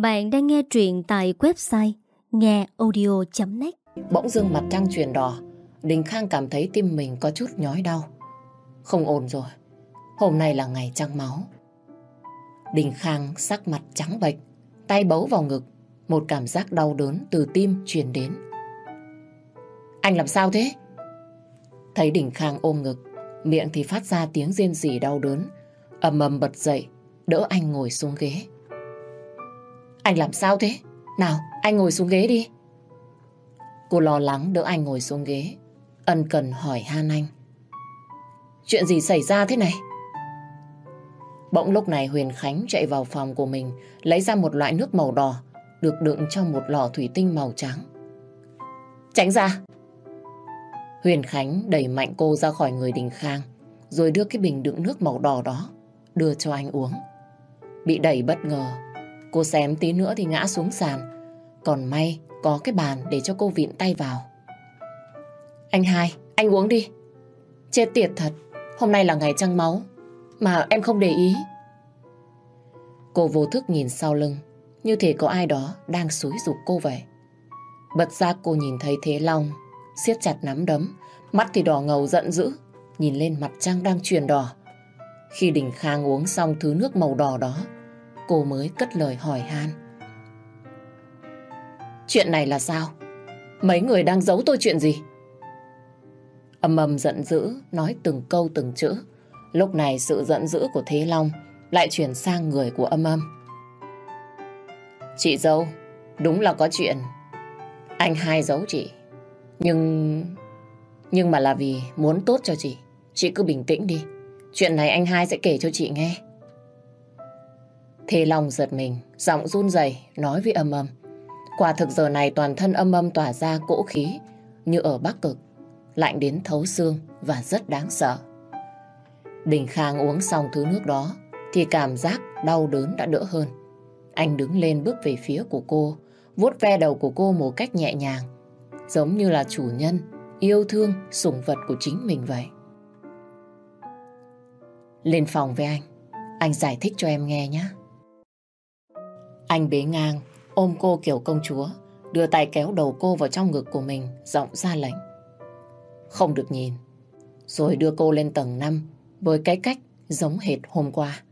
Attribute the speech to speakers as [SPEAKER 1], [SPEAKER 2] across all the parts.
[SPEAKER 1] Bạn đang nghe truyện tại website ngheaudio.net
[SPEAKER 2] Bỗng dưng mặt trăng chuyển đỏ, Đình Khang cảm thấy tim mình có chút nhói đau. Không ổn rồi, hôm nay là ngày trăng máu. Đình Khang sắc mặt trắng bệch, tay bấu vào ngực, một cảm giác đau đớn từ tim truyền đến. Anh làm sao thế? Thấy Đình Khang ôm ngực, miệng thì phát ra tiếng rên rỉ đau đớn, ầm ầm bật dậy, đỡ anh ngồi xuống ghế. Anh làm sao thế? Nào, anh ngồi xuống ghế đi. Cô lo lắng đỡ anh ngồi xuống ghế, ân cần hỏi han anh. Chuyện gì xảy ra thế này? Bỗng lúc này Huyền Khánh chạy vào phòng của mình, lấy ra một loại nước màu đỏ, được đựng trong một lọ thủy tinh màu trắng. Tránh ra! Huyền Khánh đẩy mạnh cô ra khỏi người Đình Khang, rồi đưa cái bình đựng nước màu đỏ đó, đưa cho anh uống. Bị đẩy bất ngờ, cô xém tí nữa thì ngã xuống sàn. Còn may có cái bàn để cho cô vịn tay vào. Anh hai, anh uống đi. Chết tiệt thật, hôm nay là ngày trăng máu, mà em không để ý. Cô vô thức nhìn sau lưng, như thể có ai đó đang xúi dục cô vậy. Bật giác cô nhìn thấy Thế Long siết chặt nắm đấm, mắt thì đỏ ngầu giận dữ, nhìn lên mặt trăng đang chuyển đỏ. Khi Đình Khang uống xong thứ nước màu đỏ đó, cô mới cất lời hỏi han. Chuyện này là sao? Mấy người đang giấu tôi chuyện gì? Âm âm giận dữ, nói từng câu từng chữ. Lúc này sự giận dữ của Thế Long lại chuyển sang người của âm âm. Chị dâu, đúng là có chuyện. Anh hai giấu chị. Nhưng... Nhưng mà là vì muốn tốt cho chị. Chị cứ bình tĩnh đi. Chuyện này anh hai sẽ kể cho chị nghe. Thế Long giật mình, giọng run rẩy nói với âm âm. Quả thực giờ này toàn thân âm âm tỏa ra cỗ khí như ở Bắc Cực, lạnh đến thấu xương và rất đáng sợ. Đình Khang uống xong thứ nước đó thì cảm giác đau đớn đã đỡ hơn. Anh đứng lên bước về phía của cô, vuốt ve đầu của cô một cách nhẹ nhàng, giống như là chủ nhân, yêu thương, sủng vật của chính mình vậy. Lên phòng với anh, anh giải thích cho em nghe nhé. Anh bế ngang, ôm cô kiểu công chúa, đưa tay kéo đầu cô vào trong ngực của mình, giọng ra lệnh. Không được nhìn. Rồi đưa cô lên tầng 5 với cái cách giống hệt hôm qua.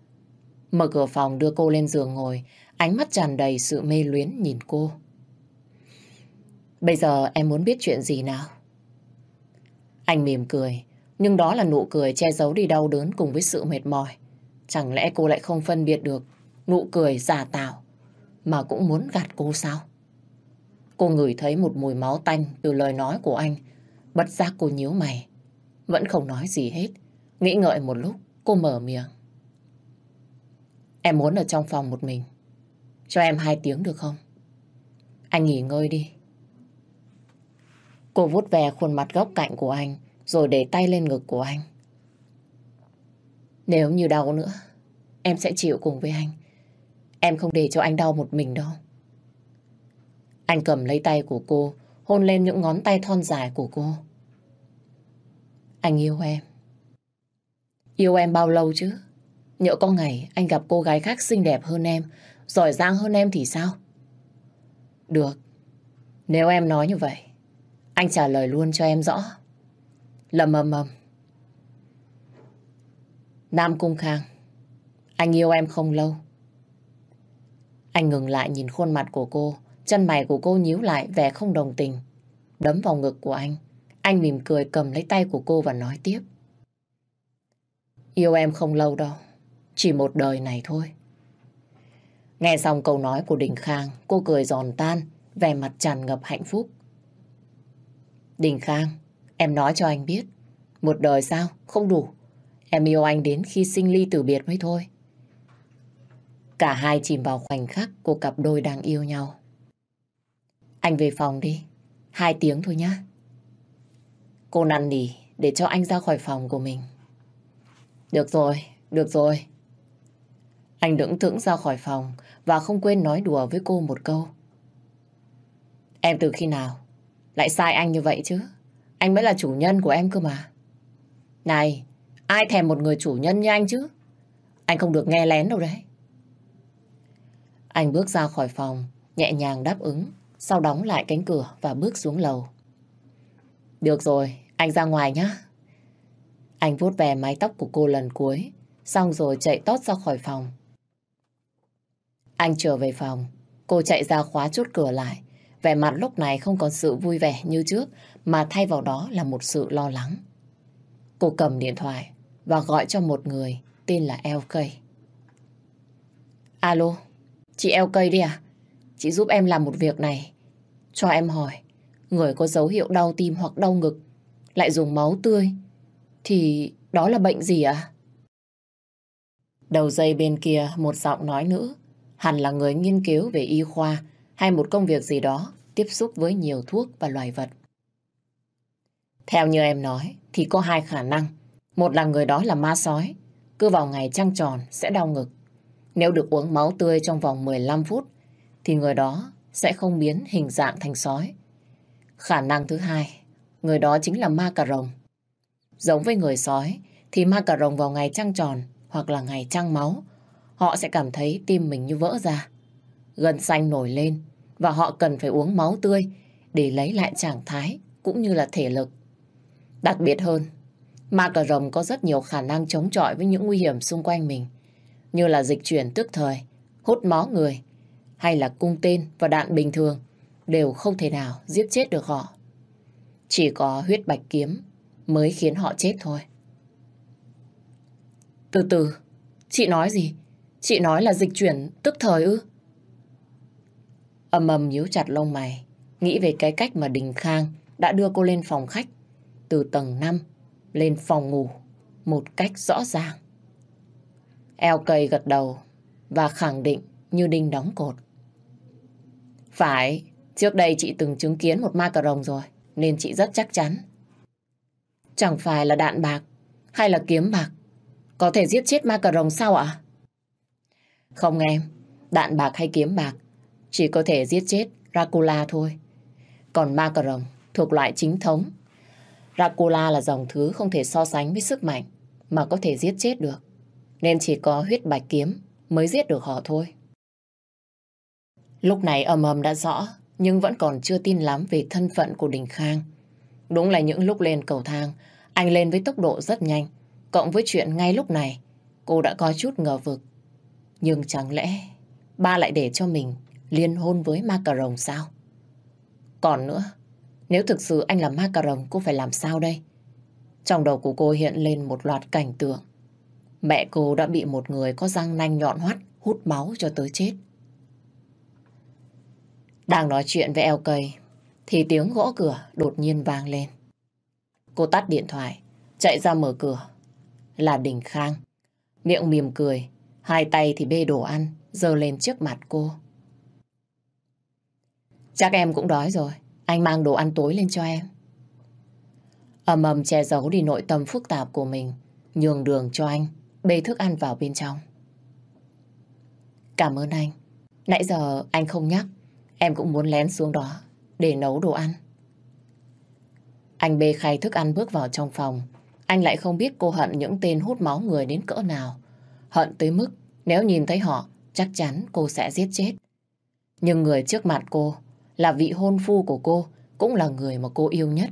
[SPEAKER 2] Mở cửa phòng đưa cô lên giường ngồi, ánh mắt tràn đầy sự mê luyến nhìn cô. Bây giờ em muốn biết chuyện gì nào? Anh mỉm cười, nhưng đó là nụ cười che giấu đi đau đớn cùng với sự mệt mỏi. Chẳng lẽ cô lại không phân biệt được nụ cười giả tạo mà cũng muốn gạt cô sao? Cô ngửi thấy một mùi máu tanh từ lời nói của anh. Bất giác cô nhíu mày. Vẫn không nói gì hết. Nghĩ ngợi một lúc, cô mở miệng. Em muốn ở trong phòng một mình. Cho em hai tiếng được không? Anh nghỉ ngơi đi. Cô vuốt về khuôn mặt góc cạnh của anh, rồi để tay lên ngực của anh. Nếu như đau nữa, em sẽ chịu cùng với anh. Em không để cho anh đau một mình đâu. Anh cầm lấy tay của cô, hôn lên những ngón tay thon dài của cô. Anh yêu em. Yêu em bao lâu chứ? Nhỡ có ngày anh gặp cô gái khác xinh đẹp hơn em, giỏi giang hơn em thì sao? Được. Nếu em nói như vậy, anh trả lời luôn cho em rõ. Lầm mầm mầm. Nam Cung Khang, anh yêu em không lâu. Anh ngừng lại nhìn khuôn mặt của cô, chân mày của cô nhíu lại vẻ không đồng tình. Đấm vào ngực của anh, anh mỉm cười cầm lấy tay của cô và nói tiếp. Yêu em không lâu đâu, chỉ một đời này thôi. Nghe xong câu nói của Đình Khang, cô cười giòn tan, vẻ mặt tràn ngập hạnh phúc. Đình Khang, em nói cho anh biết, một đời sao, không đủ. Em yêu anh đến khi sinh ly tử biệt mới thôi. Cả hai chìm vào khoảnh khắc của cặp đôi đang yêu nhau. Anh về phòng đi, hai tiếng thôi nhá. Cô năn nỉ để cho anh ra khỏi phòng của mình. Được rồi, được rồi. Anh đứng thững ra khỏi phòng và không quên nói đùa với cô một câu. Em từ khi nào lại sai anh như vậy chứ? Anh mới là chủ nhân của em cơ mà. Này, ai thèm một người chủ nhân như anh chứ? Anh không được nghe lén đâu đấy. Anh bước ra khỏi phòng, nhẹ nhàng đáp ứng, sau đóng lại cánh cửa và bước xuống lầu. Được rồi, anh ra ngoài nhé. Anh vuốt về mái tóc của cô lần cuối, xong rồi chạy tót ra khỏi phòng. Anh trở về phòng, cô chạy ra khóa chốt cửa lại. Vẻ mặt lúc này không còn sự vui vẻ như trước, mà thay vào đó là một sự lo lắng. Cô cầm điện thoại và gọi cho một người tên là LK. Alo, chị LK đi à? Chị giúp em làm một việc này. Cho em hỏi, người có dấu hiệu đau tim hoặc đau ngực lại dùng máu tươi thì đó là bệnh gì? À? Đầu dây bên kia một giọng nói nữ hẳn là người nghiên cứu về y khoa hay một công việc gì đó tiếp xúc với nhiều thuốc và loài vật. Theo như em nói thì có hai khả năng. Một là người đó là ma sói, cứ vào ngày trăng tròn sẽ đau ngực. Nếu được uống máu tươi trong vòng 15 phút thì người đó sẽ không biến hình dạng thành sói. Khả năng thứ hai, người đó chính là ma cà rồng. Giống với người sói thì ma cà rồng vào ngày trăng tròn hoặc là ngày trăng máu, họ sẽ cảm thấy tim mình như vỡ ra. Gân xanh nổi lên và họ cần phải uống máu tươi để lấy lại trạng thái cũng như là thể lực. Đặc biệt hơn, ma cà rồng có rất nhiều khả năng chống chọi với những nguy hiểm xung quanh mình, như là dịch chuyển tức thời, hút máu người, hay là cung tên và đạn bình thường đều không thể nào giết chết được họ. Chỉ có huyết bạch kiếm mới khiến họ chết thôi. Từ từ, chị nói gì? Chị nói là dịch chuyển tức thời ư? Âm ầm nhíu chặt lông mày, nghĩ về cái cách mà Đình Khang đã đưa cô lên phòng khách từ tầng 5 lên phòng ngủ một cách rõ ràng. Eo cây gật đầu và khẳng định như đinh đóng cột. Phải, trước đây chị từng chứng kiến một ma cà rồng rồi, nên chị rất chắc chắn. Chẳng phải là đạn bạc hay là kiếm bạc có thể giết chết ma cà rồng sao ạ? Không em, đạn bạc hay kiếm bạc chỉ có thể giết chết Dracula thôi. Còn ma cà rồng thuộc loại chính thống. Dracula là dòng thứ không thể so sánh với sức mạnh mà có thể giết chết được. Nên chỉ có huyết bạch kiếm mới giết được họ thôi. Lúc này ầm ầm đã rõ, nhưng vẫn còn chưa tin lắm về thân phận của Đình Khang. Đúng là những lúc lên cầu thang, anh lên với tốc độ rất nhanh, cộng với chuyện ngay lúc này, cô đã có chút ngờ vực. Nhưng chẳng lẽ ba lại để cho mình liên hôn với ma cà rồng sao? Còn nữa, nếu thực sự anh là ma cà rồng, cô phải làm sao đây? Trong đầu của cô hiện lên một loạt cảnh tượng. Mẹ cô đã bị một người có răng nanh nhọn hoắt hút máu cho tới chết. Đang nói chuyện với eo cây thì tiếng gõ cửa đột nhiên vang lên. Cô tắt điện thoại, chạy ra mở cửa. Là Đình Khang. Miệng mỉm cười, hai tay thì bê đồ ăn, dơ lên trước mặt cô. Chắc em cũng đói rồi, anh mang đồ ăn tối lên cho em. ầm ầm che giấu đi nội tâm phức tạp của mình, nhường đường cho anh, bê thức ăn vào bên trong. Cảm ơn anh. Nãy giờ anh không nhắc, em cũng muốn lén xuống đó để nấu đồ ăn. Anh bê khay thức ăn bước vào trong phòng. Anh lại không biết cô hận những tên hút máu người đến cỡ nào. Hận tới mức nếu nhìn thấy họ, chắc chắn cô sẽ giết chết. Nhưng người trước mặt cô là vị hôn phu của cô, cũng là người mà cô yêu nhất.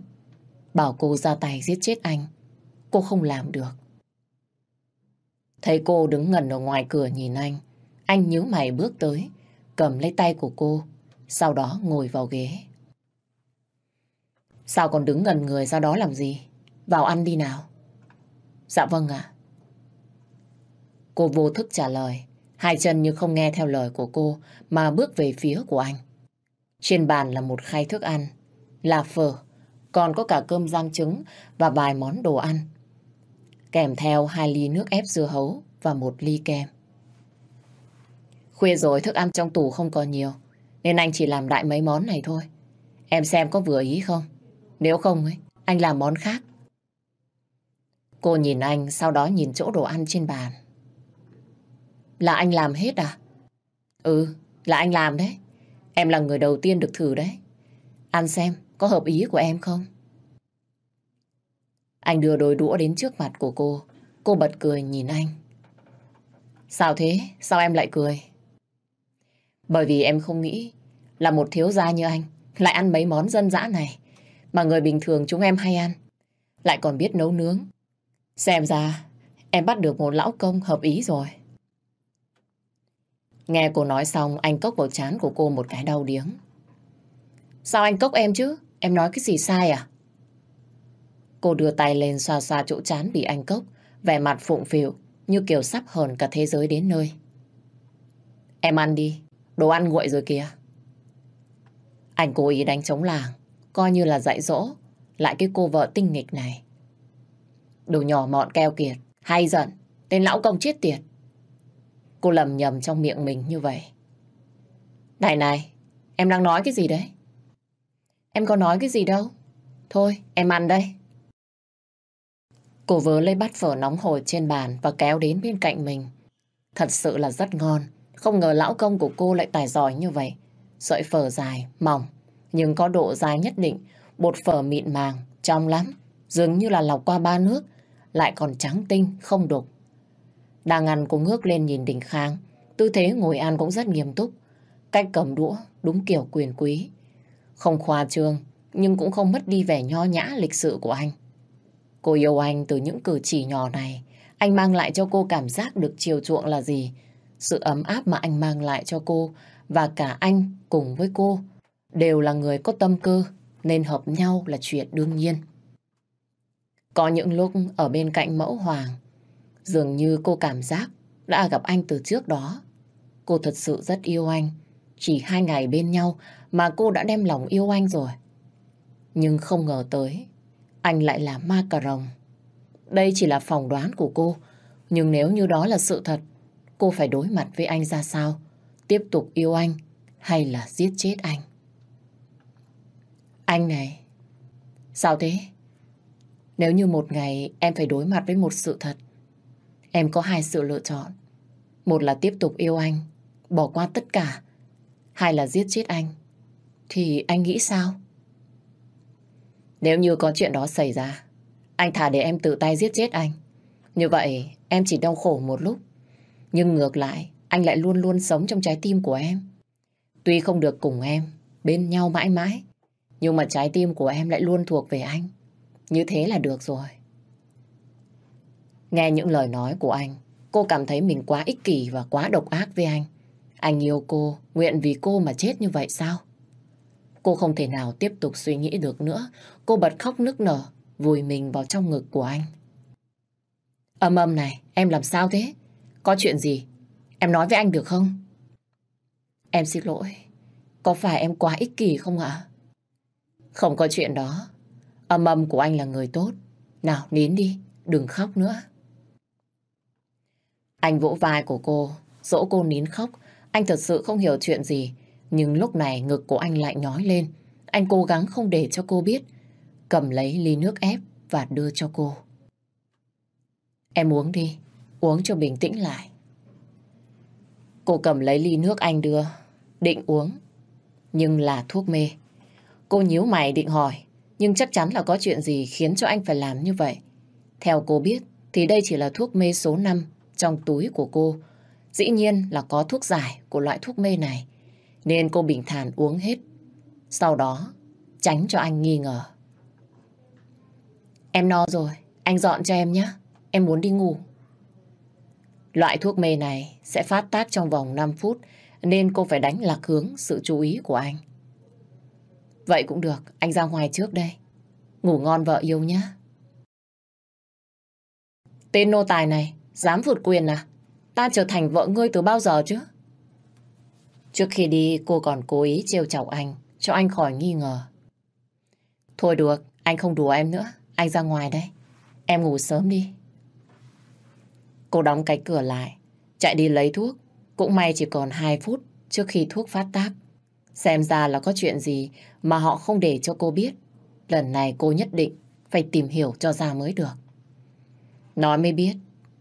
[SPEAKER 2] Bảo cô ra tay giết chết anh, cô không làm được. Thấy cô đứng ngẩn ở ngoài cửa nhìn anh, anh nhíu mày bước tới, cầm lấy tay của cô, sau đó ngồi vào ghế. Sao còn đứng gần người ra đó làm gì? Vào ăn đi nào. Dạ vâng ạ. Cô vô thức trả lời, hai chân như không nghe theo lời của cô mà bước về phía của anh. Trên bàn là một khay thức ăn, là phở, còn có cả cơm rang trứng và vài món đồ ăn. Kèm theo hai ly nước ép dưa hấu và một ly kem. Khuya rồi thức ăn trong tủ không còn nhiều, nên anh chỉ làm đại mấy món này thôi. Em xem có vừa ý không? Nếu không ấy, anh làm món khác. Cô nhìn anh, sau đó nhìn chỗ đồ ăn trên bàn. Là anh làm hết à? Ừ, là anh làm đấy. Em là người đầu tiên được thử đấy. Ăn xem, có hợp ý của em không? Anh đưa đôi đũa đến trước mặt của cô. Cô bật cười nhìn anh. Sao thế? Sao em lại cười? Bởi vì em không nghĩ là một thiếu gia như anh lại ăn mấy món dân dã này mà người bình thường chúng em hay ăn. Lại còn biết nấu nướng. Xem ra em bắt được một lão công hợp ý rồi. Nghe cô nói xong, anh cốc vào chán của cô một cái đau điếng. Sao anh cốc em chứ? Em nói cái gì sai à? Cô đưa tay lên xoa xoa chỗ chán bị anh cốc, vẻ mặt phụng phịu như kiểu sắp hờn cả thế giới đến nơi. Em ăn đi, đồ ăn nguội rồi kìa. Anh cố ý đánh chống làng, coi như là dạy dỗ, lại cái cô vợ tinh nghịch này. Đồ nhỏ mọn keo kiệt, hay giận, tên lão công chết tiệt. Cô lầm nhầm trong miệng mình như vậy. Này này, em đang nói cái gì đấy? Em có nói cái gì đâu. Thôi, em ăn đây. Cô vớ lấy bát phở nóng hổi trên bàn và kéo đến bên cạnh mình. Thật sự là rất ngon. Không ngờ lão công của cô lại tài giỏi như vậy. Sợi phở dài, mỏng, nhưng có độ dài nhất định. Bột phở mịn màng, trong lắm. Dường như là lọc qua ba nước, lại còn trắng tinh, không đục. Đang ăn cô ngước lên nhìn đỉnh Khang. Tư thế ngồi ăn cũng rất nghiêm túc. Cách cầm đũa, đúng kiểu quyền quý. Không khoa trương, nhưng cũng không mất đi vẻ nho nhã lịch sự của anh. Cô yêu anh từ những cử chỉ nhỏ này. Anh mang lại cho cô cảm giác được chiều chuộng là gì. Sự ấm áp mà anh mang lại cho cô và cả anh cùng với cô đều là người có tâm cơ, nên hợp nhau là chuyện đương nhiên. Có những lúc ở bên cạnh mẫu hoàng, dường như cô cảm giác đã gặp anh từ trước đó. Cô thật sự rất yêu anh. Chỉ hai ngày bên nhau mà cô đã đem lòng yêu anh rồi. Nhưng không ngờ tới anh lại là ma cà rồng. Đây chỉ là phỏng đoán của cô, nhưng nếu như đó là sự thật, cô phải đối mặt với anh ra sao? Tiếp tục yêu anh hay là giết chết anh? Anh này, sao thế? Nếu như một ngày em phải đối mặt với một sự thật, em có hai sự lựa chọn. Một là tiếp tục yêu anh, bỏ qua tất cả. Hai là giết chết anh. Thì anh nghĩ sao? Nếu như có chuyện đó xảy ra, anh thả để em tự tay giết chết anh. Như vậy, em chỉ đau khổ một lúc. Nhưng ngược lại, anh lại luôn luôn sống trong trái tim của em. Tuy không được cùng em, bên nhau mãi mãi, nhưng mà trái tim của em lại luôn thuộc về anh. Như thế là được rồi. Nghe những lời nói của anh, cô cảm thấy mình quá ích kỷ và quá độc ác với anh. Anh yêu cô, nguyện vì cô mà chết như vậy sao? Cô không thể nào tiếp tục suy nghĩ được nữa. Cô bật khóc nức nở, vùi mình vào trong ngực của anh. Âm âm này, em làm sao thế? Có chuyện gì? Em nói với anh được không? Em xin lỗi. Có phải em quá ích kỷ không ạ? Không có chuyện đó. Âm âm của anh là người tốt. Nào, nín đi. Đừng khóc nữa. Anh vỗ vai của cô, dỗ cô nín khóc. Anh thật sự không hiểu chuyện gì. Nhưng lúc này ngực của anh lại nhói lên. Anh cố gắng không để cho cô biết. Cầm lấy ly nước ép và đưa cho cô. Em uống đi, uống cho bình tĩnh lại. Cô cầm lấy ly nước anh đưa, định uống. Nhưng là thuốc mê. Cô nhíu mày định hỏi, nhưng chắc chắn là có chuyện gì khiến cho anh phải làm như vậy. Theo cô biết, thì đây chỉ là thuốc mê số 5 trong túi của cô. Dĩ nhiên là có thuốc giải của loại thuốc mê này nên cô bình thản uống hết. Sau đó, tránh cho anh nghi ngờ. Em no rồi, anh dọn cho em nhé. Em muốn đi ngủ. Loại thuốc mê này sẽ phát tác trong vòng 5 phút, nên cô phải đánh lạc hướng sự chú ý của anh. Vậy cũng được, anh ra ngoài trước đây. Ngủ ngon vợ yêu nhé. Tên nô tài này, dám vượt quyền à? Ta trở thành vợ ngươi từ bao giờ chứ? Trước khi đi cô còn cố ý trêu chọc anh cho anh khỏi nghi ngờ. Thôi được, anh không đùa em nữa. Anh ra ngoài đây. Em ngủ sớm đi. Cô đóng cái cửa lại, chạy đi lấy thuốc. Cũng may chỉ còn 2 phút trước khi thuốc phát tác. Xem ra là có chuyện gì mà họ không để cho cô biết. Lần này cô nhất định phải tìm hiểu cho ra mới được. Nói mới biết,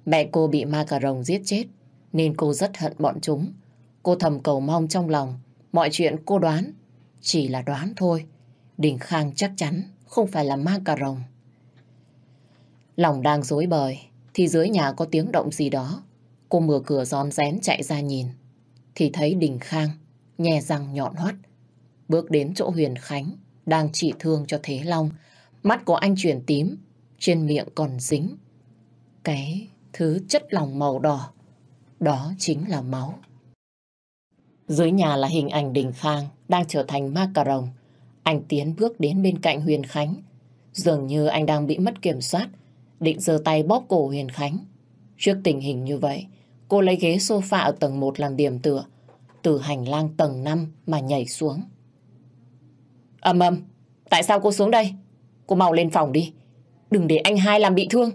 [SPEAKER 2] mẹ cô bị ma cà rồng giết chết, nên cô rất hận bọn chúng. Cô thầm cầu mong trong lòng, mọi chuyện cô đoán, chỉ là đoán thôi. Đình Khang chắc chắn không phải là ma cà rồng. Lòng đang dối bời, thì dưới nhà có tiếng động gì đó. Cô mở cửa giòn rén chạy ra nhìn, thì thấy Đình Khang nhè răng nhọn hoắt. Bước đến chỗ Huyền Khánh, đang trị thương cho Thế Long. Mắt của anh chuyển tím, trên miệng còn dính. Cái thứ chất lỏng màu đỏ, đó chính là máu. Dưới nhà là hình ảnh Đình Khang đang trở thành ma cà rồng. Anh tiến bước đến bên cạnh Huyền Khánh. Dường như anh đang bị mất kiểm soát, định giơ tay bóp cổ Huyền Khánh. Trước tình hình như vậy, cô lấy ghế sofa ở tầng 1 làm điểm tựa, từ hành lang tầng 5 mà nhảy xuống. Âm âm, tại sao cô xuống đây? Cô mau lên phòng đi, đừng để anh hai làm bị thương.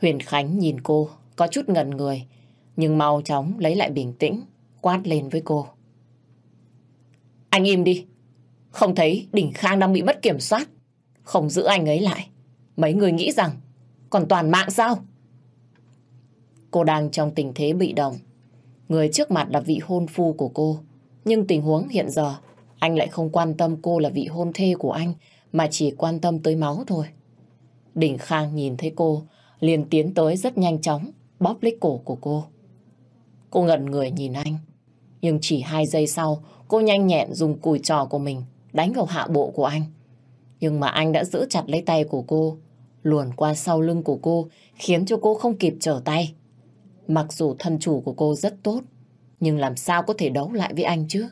[SPEAKER 2] Huyền Khánh nhìn cô, có chút ngần người, nhưng mau chóng lấy lại bình tĩnh, quát lên với cô. Anh im đi, không thấy Đình Khang đang bị mất kiểm soát, không giữ anh ấy lại. Mấy người nghĩ rằng còn toàn mạng sao? Cô đang trong tình thế bị động. Người trước mặt là vị hôn phu của cô. Nhưng tình huống hiện giờ, anh lại không quan tâm cô là vị hôn thê của anh, mà chỉ quan tâm tới máu thôi. Đình Khang nhìn thấy cô, liền tiến tới rất nhanh chóng, bóp lấy cổ của cô. Cô ngẩn người nhìn anh. Nhưng chỉ hai giây sau, cô nhanh nhẹn dùng cùi trò của mình đánh vào hạ bộ của anh. Nhưng mà anh đã giữ chặt lấy tay của cô, luồn qua sau lưng của cô, khiến cho cô không kịp trở tay. Mặc dù thân chủ của cô rất tốt, nhưng làm sao có thể đấu lại với anh chứ?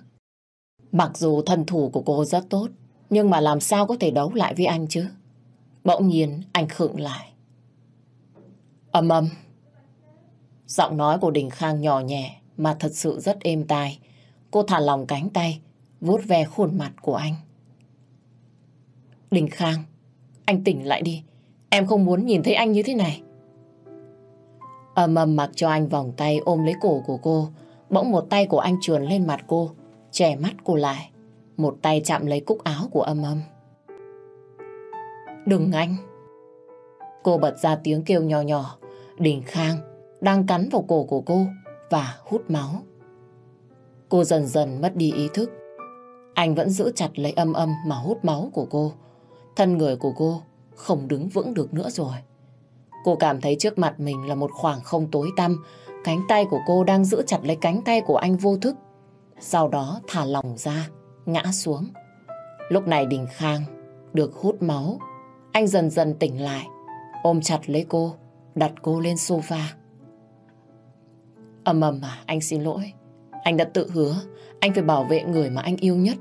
[SPEAKER 2] Mặc dù thân thủ của cô rất tốt, nhưng mà làm sao có thể đấu lại với anh chứ? Bỗng nhiên anh khựng lại. Âm âm. Giọng nói của Đình Khang nhỏ nhẹ mà thật sự rất êm tai. Cô thả lòng cánh tay, vuốt ve khuôn mặt của anh. Đình Khang, anh tỉnh lại đi. Em không muốn nhìn thấy anh như thế này. Âm âm mặc cho anh vòng tay ôm lấy cổ của cô. Bỗng một tay của anh trườn lên mặt cô, che mắt cô lại. Một tay chạm lấy cúc áo của âm âm. Đừng anh. Cô bật ra tiếng kêu nhỏ nhỏ. Đình Khang đang cắn vào cổ của cô và hút máu. Cô dần dần mất đi ý thức. Anh vẫn giữ chặt lấy âm âm mà hút máu của cô. Thân người của cô không đứng vững được nữa rồi. Cô cảm thấy trước mặt mình là một khoảng không tối tăm. Cánh tay của cô đang giữ chặt lấy cánh tay của anh vô thức. Sau đó thả lỏng ra, ngã xuống. Lúc này Đình Khang được hút máu. Anh dần dần tỉnh lại, ôm chặt lấy cô, đặt cô lên sofa. Ầm ầm à, anh xin lỗi. Anh đã tự hứa anh phải bảo vệ người mà anh yêu nhất.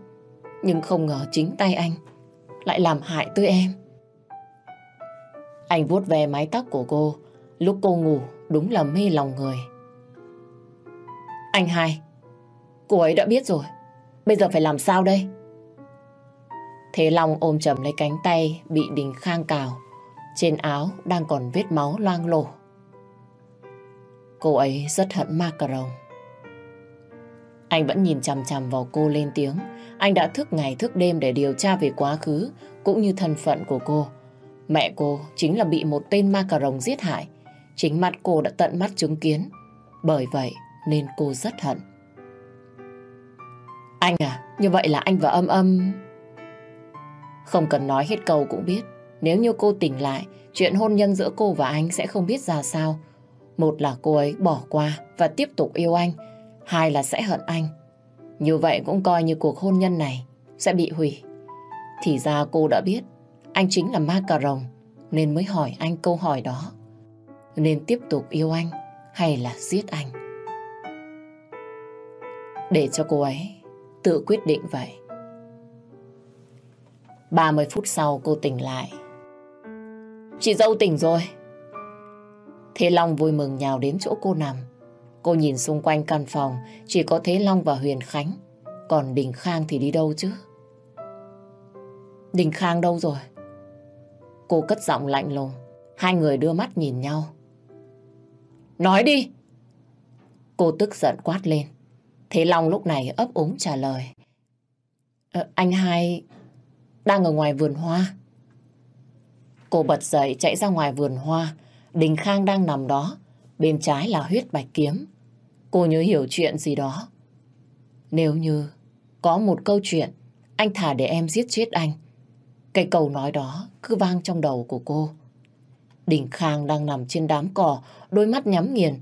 [SPEAKER 2] Nhưng không ngờ chính tay anh lại làm hại tới em. Anh vuốt ve mái tóc của cô. Lúc cô ngủ đúng là mê lòng người. Anh hai, cô ấy đã biết rồi. Bây giờ phải làm sao đây? Thế Long ôm chầm lấy cánh tay bị Đình Khang cào. Trên áo đang còn vết máu loang lổ. Cô ấy rất hận macaron. Anh vẫn nhìn chằm chằm vào cô lên tiếng. Anh đã thức ngày thức đêm để điều tra về quá khứ cũng như thân phận của cô. Mẹ cô chính là bị một tên ma cà rồng giết hại. Chính mắt cô đã tận mắt chứng kiến. Bởi vậy nên cô rất hận. Anh à, như vậy là anh và âm âm... Không cần nói hết câu cũng biết. Nếu như cô tỉnh lại, chuyện hôn nhân giữa cô và anh sẽ không biết ra sao. Một là cô ấy bỏ qua và tiếp tục yêu anh. Hai là sẽ hận anh. Như vậy cũng coi như cuộc hôn nhân này sẽ bị hủy. Thì ra cô đã biết, anh chính là ma cà rồng nên mới hỏi anh câu hỏi đó. Nên tiếp tục yêu anh hay là giết anh? Để cho cô ấy tự quyết định vậy. 30 phút sau cô tỉnh lại. Chị dâu tỉnh rồi. Thế Long vui mừng nhào đến chỗ cô nằm. Cô nhìn xung quanh căn phòng chỉ có Thế Long và Huyền Khánh. Còn Đình Khang thì đi đâu chứ? Đình Khang đâu rồi? Cô cất giọng lạnh lùng. Hai người đưa mắt nhìn nhau. Nói đi! Cô tức giận quát lên. Thế Long lúc này ấp úng trả lời. Ờ, anh hai đang ở ngoài vườn hoa. Cô bật dậy chạy ra ngoài vườn hoa. Đình Khang đang nằm đó. Bên trái là huyết bạch kiếm. Cô nhớ hiểu chuyện gì đó. Nếu như có một câu chuyện anh thả để em giết chết anh cái câu nói đó cứ vang trong đầu của cô. Đình Khang đang nằm trên đám cỏ, đôi mắt nhắm nghiền.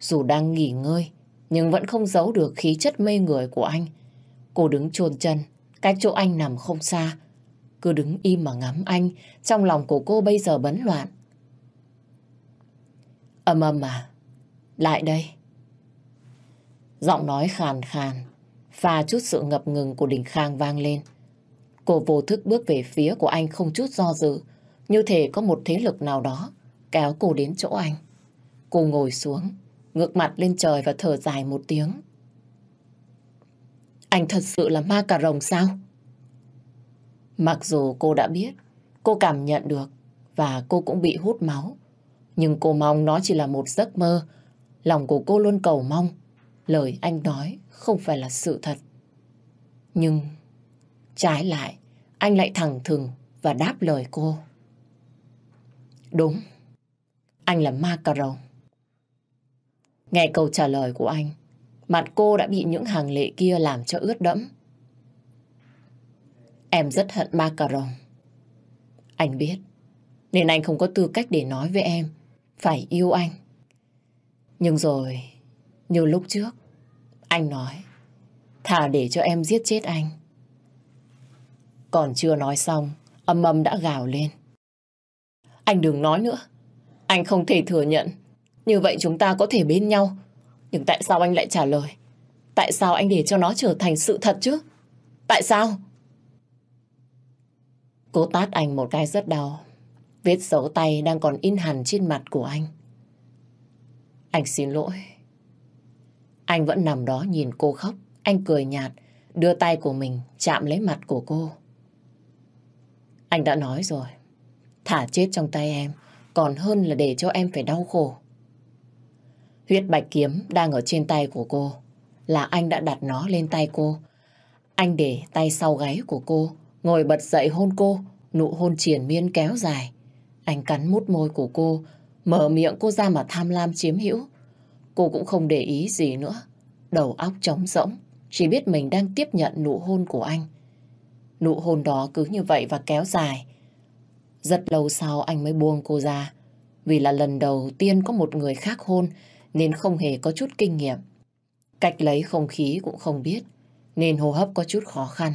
[SPEAKER 2] Dù đang nghỉ ngơi, nhưng vẫn không giấu được khí chất mê người của anh. Cô đứng chôn chân, cách chỗ anh nằm không xa. Cứ đứng im mà ngắm anh, trong lòng của cô bây giờ bấn loạn. Âm âm à, lại đây. Giọng nói khàn khàn, pha chút sự ngập ngừng của Đình Khang vang lên. Cô vô thức bước về phía của anh không chút do dự, như thể có một thế lực nào đó kéo cô đến chỗ anh. Cô ngồi xuống, ngược mặt lên trời và thở dài một tiếng. Anh thật sự là ma cà rồng sao? Mặc dù cô đã biết, cô cảm nhận được và cô cũng bị hút máu. Nhưng cô mong nó chỉ là một giấc mơ. Lòng của cô luôn cầu mong. Lời anh nói không phải là sự thật. Nhưng trái lại, anh lại thẳng thừng và đáp lời cô. Đúng, anh là ma cà rồng. Nghe câu trả lời của anh, mặt cô đã bị những hàng lệ kia làm cho ướt đẫm. Em rất hận ma cà rồng. Anh biết, nên anh không có tư cách để nói với em phải yêu anh. Nhưng rồi, như lúc trước, anh nói, thà để cho em giết chết anh. Còn chưa nói xong, âm âm đã gào lên. Anh đừng nói nữa. Anh không thể thừa nhận. Như vậy chúng ta có thể bên nhau. Nhưng tại sao anh lại trả lời? Tại sao anh để cho nó trở thành sự thật chứ? Tại sao? Cô tát anh một cái rất đau. Vết dấu tay đang còn in hẳn trên mặt của anh. Anh xin lỗi. Anh vẫn nằm đó nhìn cô khóc. Anh cười nhạt, đưa tay của mình chạm lấy mặt của cô. Anh đã nói rồi, thả chết trong tay em, còn hơn là để cho em phải đau khổ. Huyết bạch kiếm đang ở trên tay của cô, là anh đã đặt nó lên tay cô. Anh để tay sau gáy của cô, ngồi bật dậy hôn cô, nụ hôn triển miên kéo dài. Anh cắn mút môi của cô, mở miệng cô ra mà tham lam chiếm hữu. Cô cũng không để ý gì nữa. Đầu óc trống rỗng, chỉ biết mình đang tiếp nhận nụ hôn của anh. Nụ hôn đó cứ như vậy và kéo dài. Rất lâu sau anh mới buông cô ra. Vì là lần đầu tiên có một người khác hôn nên không hề có chút kinh nghiệm. Cách lấy không khí cũng không biết nên hô hấp có chút khó khăn.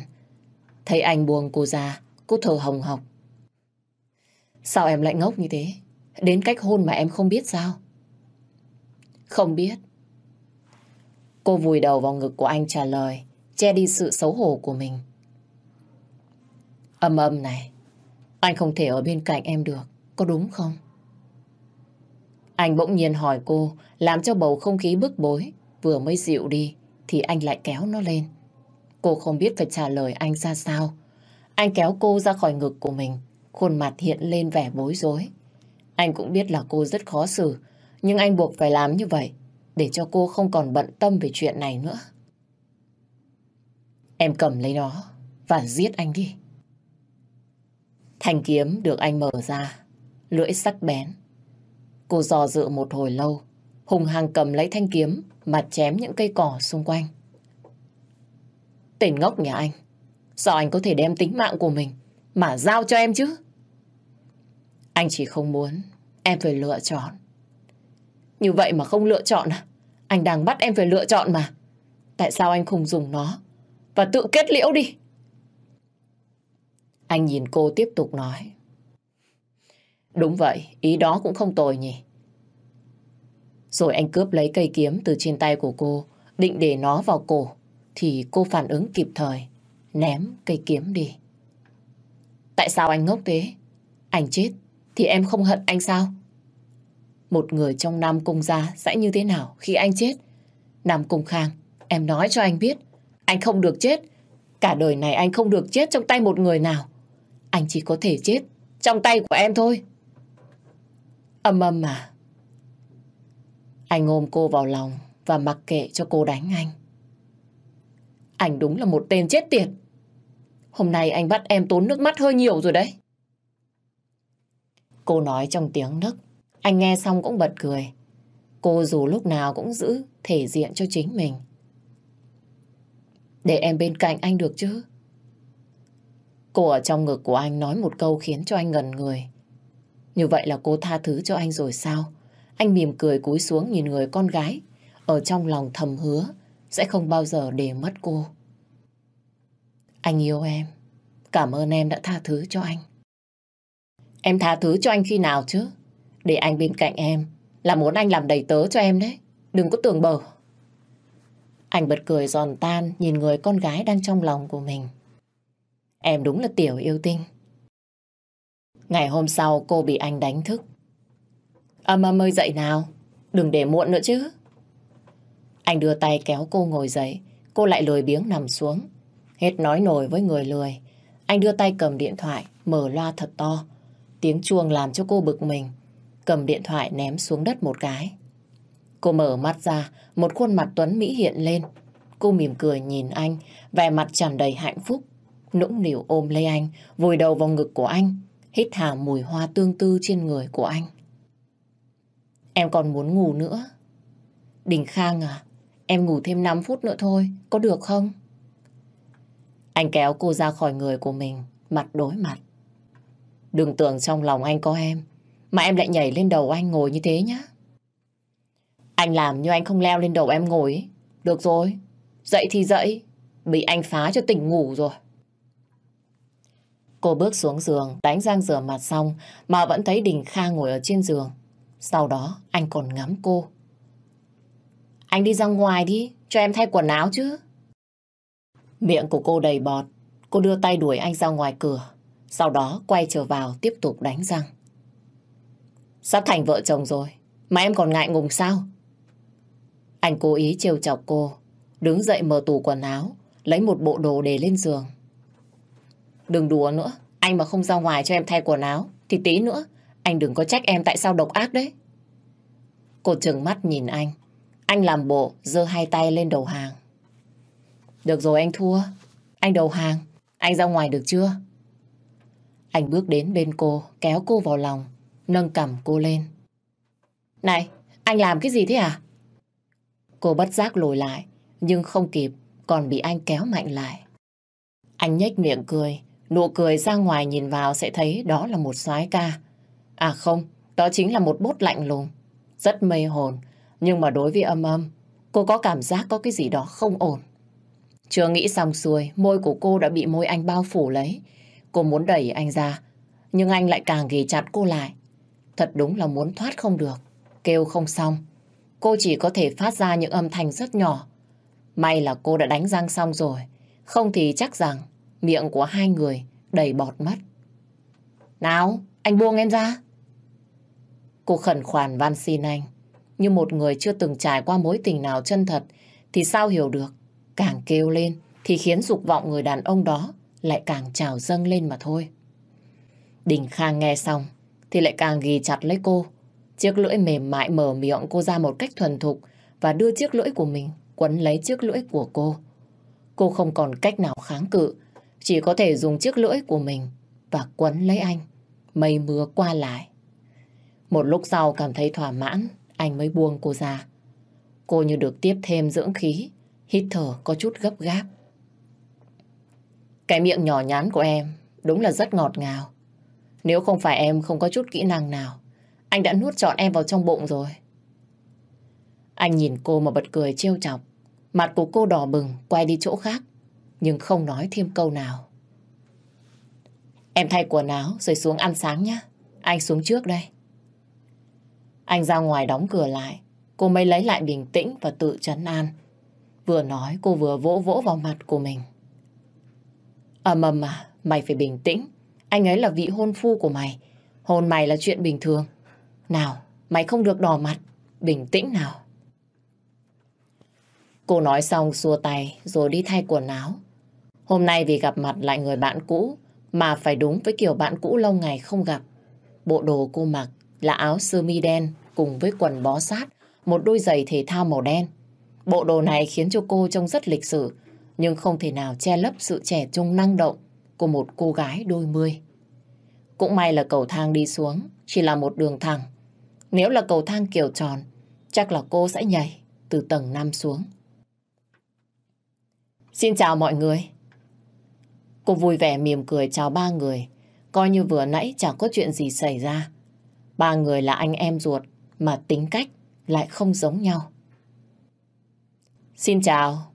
[SPEAKER 2] Thấy anh buông cô ra, cô thở hồng hộc. Sao em lại ngốc như thế? Đến cách hôn mà em không biết sao? Không biết. Cô vùi đầu vào ngực của anh trả lời, che đi sự xấu hổ của mình. Âm âm này, anh không thể ở bên cạnh em được, có đúng không? Anh bỗng nhiên hỏi cô, làm cho bầu không khí bức bối, vừa mới dịu đi, thì anh lại kéo nó lên. Cô không biết phải trả lời anh ra sao. Anh kéo cô ra khỏi ngực của mình, khuôn mặt hiện lên vẻ bối rối. Anh cũng biết là cô rất khó xử, nhưng anh buộc phải làm như vậy, để cho cô không còn bận tâm về chuyện này nữa. Em cầm lấy nó và giết anh đi. Thanh kiếm được anh mở ra, lưỡi sắc bén. Cô dò dự một hồi lâu, hùng hăng cầm lấy thanh kiếm mà chém những cây cỏ xung quanh. Tên ngốc nhà anh, sao anh có thể đem tính mạng của mình mà giao cho em chứ? Anh chỉ không muốn em phải lựa chọn. Như vậy mà không lựa chọn à? Anh đang bắt em phải lựa chọn mà. Tại sao anh không dùng nó và tự kết liễu đi? Anh nhìn cô tiếp tục nói. Đúng vậy, ý đó cũng không tồi nhỉ. Rồi anh cướp lấy cây kiếm từ trên tay của cô, định để nó vào cổ, thì cô phản ứng kịp thời, ném cây kiếm đi. Tại sao anh ngốc thế? Anh chết, thì em không hận anh sao? Một người trong Nam Cung gia sẽ như thế nào khi anh chết? Nam Cung Khang, em nói cho anh biết, anh không được chết. Cả đời này anh không được chết trong tay một người nào. Anh chỉ có thể chết trong tay của em thôi. Âm âm mà. Anh ôm cô vào lòng và mặc kệ cho cô đánh anh. Anh đúng là một tên chết tiệt. Hôm nay anh bắt em tốn nước mắt hơi nhiều rồi đấy. Cô nói trong tiếng nức. Anh nghe xong cũng bật cười. Cô dù lúc nào cũng giữ thể diện cho chính mình. Để em bên cạnh anh được chứ. Cô ở trong ngực của anh nói một câu khiến cho anh ngần người. Như vậy là cô tha thứ cho anh rồi sao? Anh mỉm cười cúi xuống nhìn người con gái ở trong lòng thầm hứa, sẽ không bao giờ để mất cô. Anh yêu em. Cảm ơn em đã tha thứ cho anh. Em tha thứ cho anh khi nào chứ? Để anh bên cạnh em là muốn anh làm đầy tớ cho em đấy. Đừng có tưởng bờ. Anh bật cười giòn tan nhìn người con gái đang trong lòng của mình. Em đúng là tiểu yêu tinh. Ngày hôm sau cô bị anh đánh thức. Âm âm ơi dậy nào, đừng để muộn nữa chứ. Anh đưa tay kéo cô ngồi dậy, cô lại lười biếng nằm xuống. Hết nói nổi với người lười. Anh đưa tay cầm điện thoại, mở loa thật to. Tiếng chuông làm cho cô bực mình. Cầm điện thoại ném xuống đất một cái. Cô mở mắt ra, một khuôn mặt Tuấn Mỹ hiện lên. Cô mỉm cười nhìn anh, vẻ mặt tràn đầy hạnh phúc. Nũng nỉu ôm lấy anh, vùi đầu vào ngực của anh, hít thả mùi hoa tương tư trên người của anh. Em còn muốn ngủ nữa. Đình Khang à, em ngủ thêm 5 phút nữa thôi, có được không? Anh kéo cô ra khỏi người của mình, mặt đối mặt. Đừng tưởng trong lòng anh có em, mà em lại nhảy lên đầu anh ngồi như thế nhá. Anh làm như anh không leo lên đầu em ngồi Được rồi, dậy thì dậy, bị anh phá cho tỉnh ngủ rồi. Cô bước xuống giường, đánh răng rửa mặt xong mà vẫn thấy Đình Kha ngồi ở trên giường. Sau đó anh còn ngắm cô. Anh đi ra ngoài đi, cho em thay quần áo chứ. Miệng của cô đầy bọt, cô đưa tay đuổi anh ra ngoài cửa. Sau đó quay trở vào tiếp tục đánh răng. Sắp thành vợ chồng rồi, mà em còn ngại ngùng sao? Anh cố ý trêu chọc cô, đứng dậy mở tủ quần áo, lấy một bộ đồ để lên giường. Đừng đùa nữa, anh mà không ra ngoài cho em thay quần áo, thì tí nữa, anh đừng có trách em tại sao độc ác đấy. Cô trừng mắt nhìn anh, anh làm bộ, giơ hai tay lên đầu hàng. Được rồi anh thua, anh đầu hàng, anh ra ngoài được chưa? Anh bước đến bên cô, kéo cô vào lòng, nâng cầm cô lên. Này, anh làm cái gì thế à? Cô bất giác lùi lại, nhưng không kịp, còn bị anh kéo mạnh lại. Anh nhếch miệng cười, nụ cười ra ngoài nhìn vào sẽ thấy đó là một soái ca. À không, đó chính là một bốt lạnh lùng, rất mê hồn, nhưng mà đối với âm âm, cô có cảm giác có cái gì đó không ổn. Chưa nghĩ xong xuôi, môi của cô đã bị môi anh bao phủ lấy. Cô muốn đẩy anh ra, nhưng anh lại càng ghì chặt cô lại. Thật đúng là muốn thoát không được, kêu không xong. Cô chỉ có thể phát ra những âm thanh rất nhỏ. May là cô đã đánh răng xong rồi, không thì chắc rằng miệng của hai người đầy bọt mất. Nào, anh buông em ra. Cô khẩn khoản van xin anh. Như một người chưa từng trải qua mối tình nào chân thật thì sao hiểu được. Càng kêu lên thì khiến dục vọng người đàn ông đó lại càng trào dâng lên mà thôi. Đình Khang nghe xong thì lại càng ghi chặt lấy cô. Chiếc lưỡi mềm mại mở miệng cô ra một cách thuần thục và đưa chiếc lưỡi của mình quấn lấy chiếc lưỡi của cô. Cô không còn cách nào kháng cự, chỉ có thể dùng chiếc lưỡi của mình và quấn lấy anh. Mây mưa qua lại. Một lúc sau cảm thấy thỏa mãn, anh mới buông cô ra. Cô như được tiếp thêm dưỡng khí, hít thở có chút gấp gáp. Cái miệng nhỏ nhắn của em đúng là rất ngọt ngào. Nếu không phải em không có chút kỹ năng nào, anh đã nuốt trọn em vào trong bụng rồi. Anh nhìn cô mà bật cười trêu chọc. Mặt của cô đỏ bừng, quay đi chỗ khác, nhưng không nói thêm câu nào. Em thay quần áo rồi xuống ăn sáng nhé. Anh xuống trước đây. Anh ra ngoài đóng cửa lại. Cô mới lấy lại bình tĩnh và tự trấn an. Vừa nói cô vừa vỗ vỗ vào mặt của mình. Ầm ầm mà, mày phải bình tĩnh. Anh ấy là vị hôn phu của mày. Hôn mày là chuyện bình thường. Nào, mày không được đỏ mặt. Bình tĩnh nào. Cô nói xong xua tay rồi đi thay quần áo. Hôm nay vì gặp mặt lại người bạn cũ mà phải đúng với kiểu bạn cũ lâu ngày không gặp. Bộ đồ cô mặc là áo sơ mi đen cùng với quần bó sát, một đôi giày thể thao màu đen. Bộ đồ này khiến cho cô trông rất lịch sự, nhưng không thể nào che lấp sự trẻ trung năng động của một cô gái đôi mươi. Cũng may là cầu thang đi xuống, chỉ là một đường thẳng. Nếu là cầu thang kiểu tròn, chắc là cô sẽ nhảy từ tầng 5 xuống. Xin chào mọi người. Cô vui vẻ mỉm cười chào ba người, coi như vừa nãy chẳng có chuyện gì xảy ra. Ba người là anh em ruột, mà tính cách lại không giống nhau. Xin chào.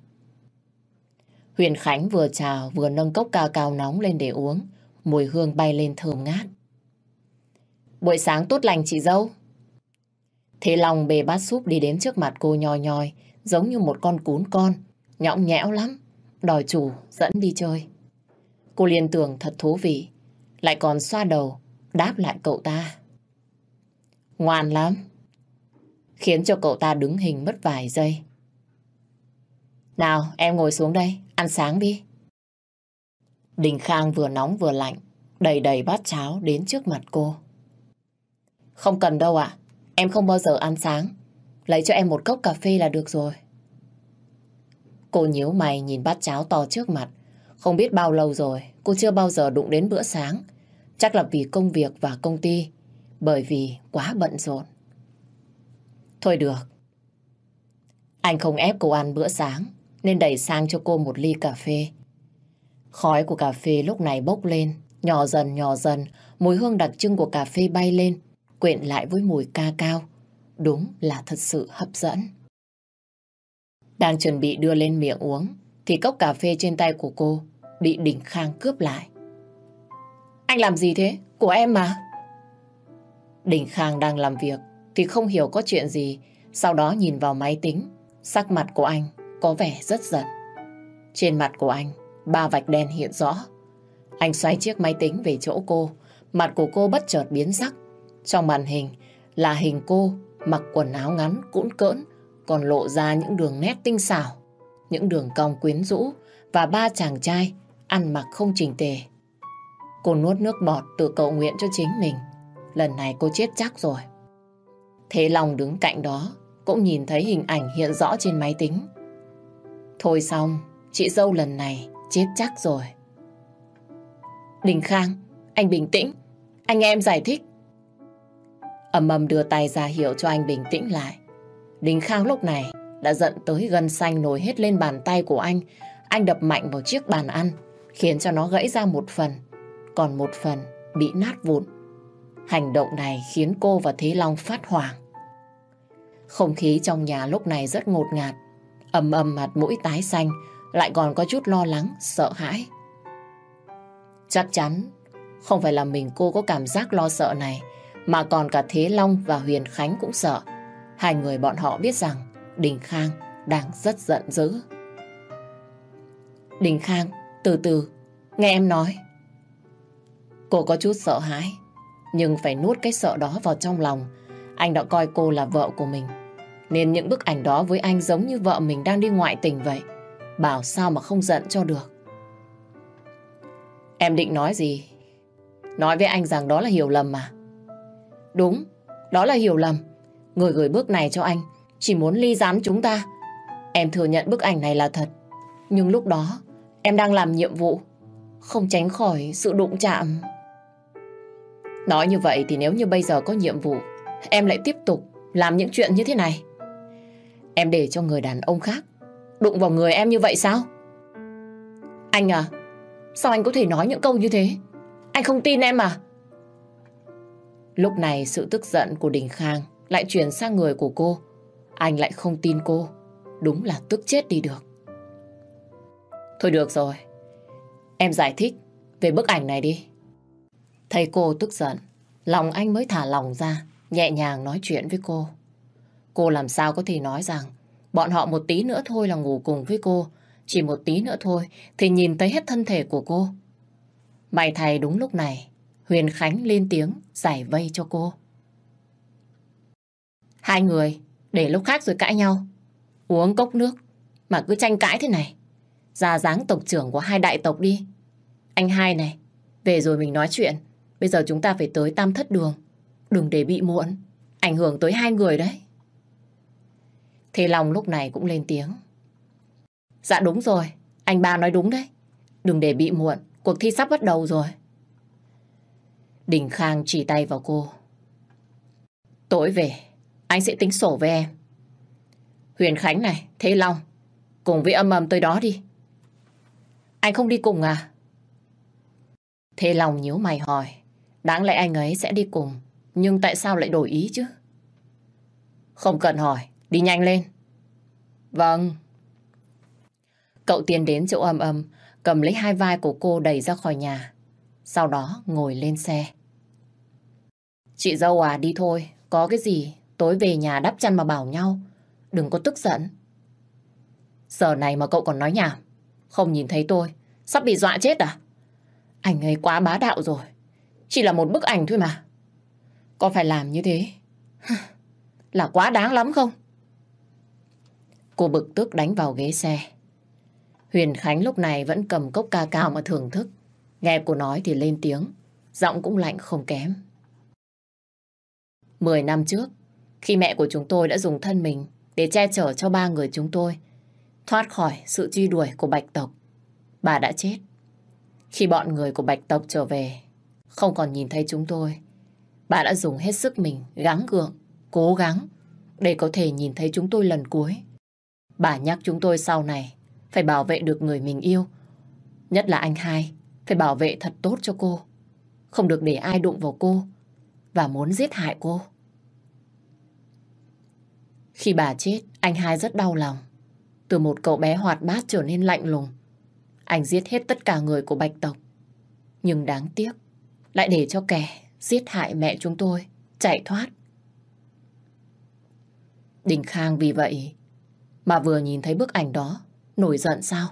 [SPEAKER 2] Huyền Khánh vừa chào vừa nâng cốc cao cao nóng lên để uống. Mùi hương bay lên thơm ngát. Buổi sáng tốt lành chị dâu. Thế Long bề bát súp đi đến trước mặt cô nhoi nhoi, giống như một con cún con, nhõng nhẽo lắm, đòi chủ dẫn đi chơi. Cô liên tưởng thật thú vị, lại còn xoa đầu, đáp lại cậu ta. Ngoan lắm, khiến cho cậu ta đứng hình mất vài giây. Nào, em ngồi xuống đây, ăn sáng đi. Đình Khang vừa nóng vừa lạnh, đầy đầy bát cháo đến trước mặt cô. Không cần đâu ạ, em không bao giờ ăn sáng. Lấy cho em một cốc cà phê là được rồi. Cô nhíu mày nhìn bát cháo to trước mặt. Không biết bao lâu rồi, cô chưa bao giờ đụng đến bữa sáng. Chắc là vì công việc và công ty, bởi vì quá bận rộn. Thôi được. Anh không ép cô ăn bữa sáng, nên đẩy sang cho cô một ly cà phê. Khói của cà phê lúc này bốc lên, nhỏ dần nhỏ dần, mùi hương đặc trưng của cà phê bay lên, quyện lại với mùi ca cao. Đúng là thật sự hấp dẫn. Đang chuẩn bị đưa lên miệng uống, thì cốc cà phê trên tay của cô bị Đình Khang cướp lại. Anh làm gì thế? Của em mà. Đình Khang đang làm việc thì không hiểu có chuyện gì, sau đó nhìn vào máy tính, sắc mặt của anh có vẻ rất giận. Trên mặt của anh, ba vạch đen hiện rõ. Anh xoay chiếc máy tính về chỗ cô, mặt của cô bất chợt biến sắc. Trong màn hình là hình cô mặc quần áo ngắn cũn cỡn, còn lộ ra những đường nét tinh xảo, những đường cong quyến rũ và ba chàng trai ăn mặc không chỉnh tề. Cô nuốt nước bọt tự cầu nguyện cho chính mình. Lần này cô chết chắc rồi. Thế lòng đứng cạnh đó cũng nhìn thấy hình ảnh hiện rõ trên máy tính. Thôi xong, chị dâu lần này chết chắc rồi. Đình Khang, anh bình tĩnh. Anh em giải thích. Ẩm ầm đưa tay ra hiệu cho anh bình tĩnh lại. Đình Khang lúc này đã giận tới gân xanh nổi hết lên bàn tay của anh. Anh đập mạnh vào chiếc bàn ăn, khiến cho nó gãy ra một phần, còn một phần bị nát vụn. Hành động này khiến cô và Thế Long phát hoảng. Không khí trong nhà lúc này rất ngột ngạt, ầm ầm mặt mũi tái xanh, lại còn có chút lo lắng, sợ hãi. Chắc chắn không phải là mình cô có cảm giác lo sợ này, mà còn cả Thế Long và Huyền Khánh cũng sợ. Hai người bọn họ biết rằng Đình Khang đang rất giận dữ. Đình Khang, từ từ, nghe em nói. Cô có chút sợ hãi, nhưng phải nuốt cái sợ đó vào trong lòng. Anh đã coi cô là vợ của mình. Nên những bức ảnh đó với anh giống như vợ mình đang đi ngoại tình vậy. Bảo sao mà không giận cho được. Em định nói gì? Nói với anh rằng đó là hiểu lầm mà. Đúng, đó là hiểu lầm. Người gửi bức này cho anh chỉ muốn ly gián chúng ta. Em thừa nhận bức ảnh này là thật. Nhưng lúc đó em đang làm nhiệm vụ. Không tránh khỏi sự đụng chạm. Nói như vậy thì nếu như bây giờ có nhiệm vụ em lại tiếp tục làm những chuyện như thế này. Em để cho người đàn ông khác đụng vào người em như vậy sao? Anh à, sao anh có thể nói những câu như thế? Anh không tin em à? Lúc này sự tức giận của Đình Khang lại chuyển sang người của cô. Anh lại không tin cô. Đúng là tức chết đi được. Thôi được rồi. Em giải thích về bức ảnh này đi. Thấy cô tức giận, lòng anh mới thả lòng ra, nhẹ nhàng nói chuyện với cô. Cô làm sao có thể nói rằng bọn họ một tí nữa thôi là ngủ cùng với cô, chỉ một tí nữa thôi thì nhìn thấy hết thân thể của cô. May thầy đúng lúc này, Huyền Khánh lên tiếng giải vây cho cô. Hai người để lúc khác rồi cãi nhau, uống cốc nước mà cứ tranh cãi thế này. Ra dáng tộc trưởng của hai đại tộc đi. Anh hai này, về rồi mình nói chuyện. Bây giờ chúng ta phải tới tam thất đường. Đừng để bị muộn. Ảnh hưởng tới hai người đấy. Thế Long lúc này cũng lên tiếng. Dạ đúng rồi. Anh ba nói đúng đấy. Đừng để bị muộn. Cuộc thi sắp bắt đầu rồi. Đình Khang chỉ tay vào cô. Tối về, anh sẽ tính sổ với em. Huyền Khánh này, Thế Long, cùng với âm âm tới đó đi. Anh không đi cùng à? Thế Long nhíu mày hỏi. Đáng lẽ anh ấy sẽ đi cùng, nhưng tại sao lại đổi ý chứ? Không cần hỏi, đi nhanh lên. Vâng. Cậu tiến đến chỗ âm âm, cầm lấy hai vai của cô đẩy ra khỏi nhà. Sau đó ngồi lên xe. Chị dâu à đi thôi, có cái gì tối về nhà đắp chăn mà bảo nhau. Đừng có tức giận. Giờ này mà cậu còn nói nhảm. Không nhìn thấy tôi, sắp bị dọa chết à? Anh ấy quá bá đạo rồi. Chỉ là một bức ảnh thôi mà. Có phải làm như thế? Là quá đáng lắm không? Cô bực tức đánh vào ghế xe. Huyền Khánh lúc này vẫn cầm cốc ca cao mà thưởng thức. Nghe cô nói thì lên tiếng. Giọng cũng lạnh không kém. Mười năm trước, khi mẹ của chúng tôi đã dùng thân mình để che chở cho ba người chúng tôi, thoát khỏi sự truy đuổi của Bạch Tộc, bà đã chết. Khi bọn người của Bạch Tộc trở về, không còn nhìn thấy chúng tôi, bà đã dùng hết sức mình gắng gượng, cố gắng để có thể nhìn thấy chúng tôi lần cuối. Bà nhắc chúng tôi sau này phải bảo vệ được người mình yêu. Nhất là anh hai, phải bảo vệ thật tốt cho cô. Không được để ai đụng vào cô và muốn giết hại cô. Khi bà chết, anh hai rất đau lòng. Từ một cậu bé hoạt bát trở nên lạnh lùng. Anh giết hết tất cả người của Bạch Tộc. Nhưng đáng tiếc, lại để cho kẻ giết hại mẹ chúng tôi chạy thoát. Đình Khang vì vậy mà vừa nhìn thấy bức ảnh đó nổi giận sao?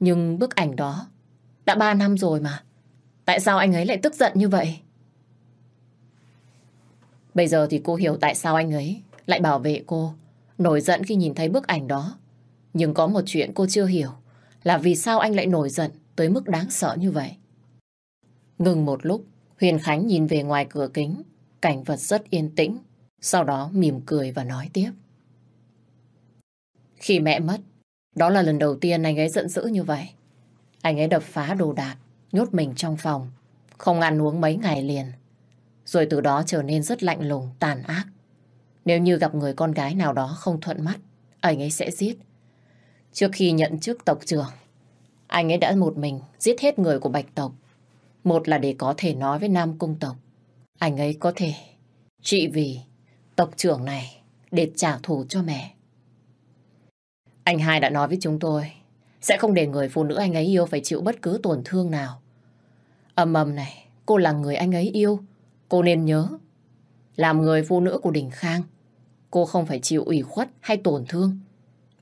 [SPEAKER 2] Nhưng bức ảnh đó đã ba năm rồi mà. Tại sao anh ấy lại tức giận như vậy? Bây giờ thì cô hiểu tại sao anh ấy lại bảo vệ cô, nổi giận khi nhìn thấy bức ảnh đó. Nhưng có một chuyện cô chưa hiểu, là vì sao anh lại nổi giận tới mức đáng sợ như vậy. Ngừng một lúc, Huyền Khánh nhìn về ngoài cửa kính, cảnh vật rất yên tĩnh, sau đó mỉm cười và nói tiếp. Khi mẹ mất, đó là lần đầu tiên anh ấy giận dữ như vậy. Anh ấy đập phá đồ đạc, nhốt mình trong phòng, không ăn uống mấy ngày liền. Rồi từ đó trở nên rất lạnh lùng, tàn ác. Nếu như gặp người con gái nào đó không thuận mắt, anh ấy sẽ giết. Trước khi nhận chức tộc trưởng, anh ấy đã một mình giết hết người của Bạch tộc. Một là để có thể nói với Nam Cung tộc. Anh ấy có thể trị vì tộc trưởng này để trả thù cho mẹ. Anh hai đã nói với chúng tôi sẽ không để người phụ nữ anh ấy yêu phải chịu bất cứ tổn thương nào. Âm ầm này, cô là người anh ấy yêu. Cô nên nhớ, làm người phụ nữ của Đình Khang, cô không phải chịu ủy khuất hay tổn thương.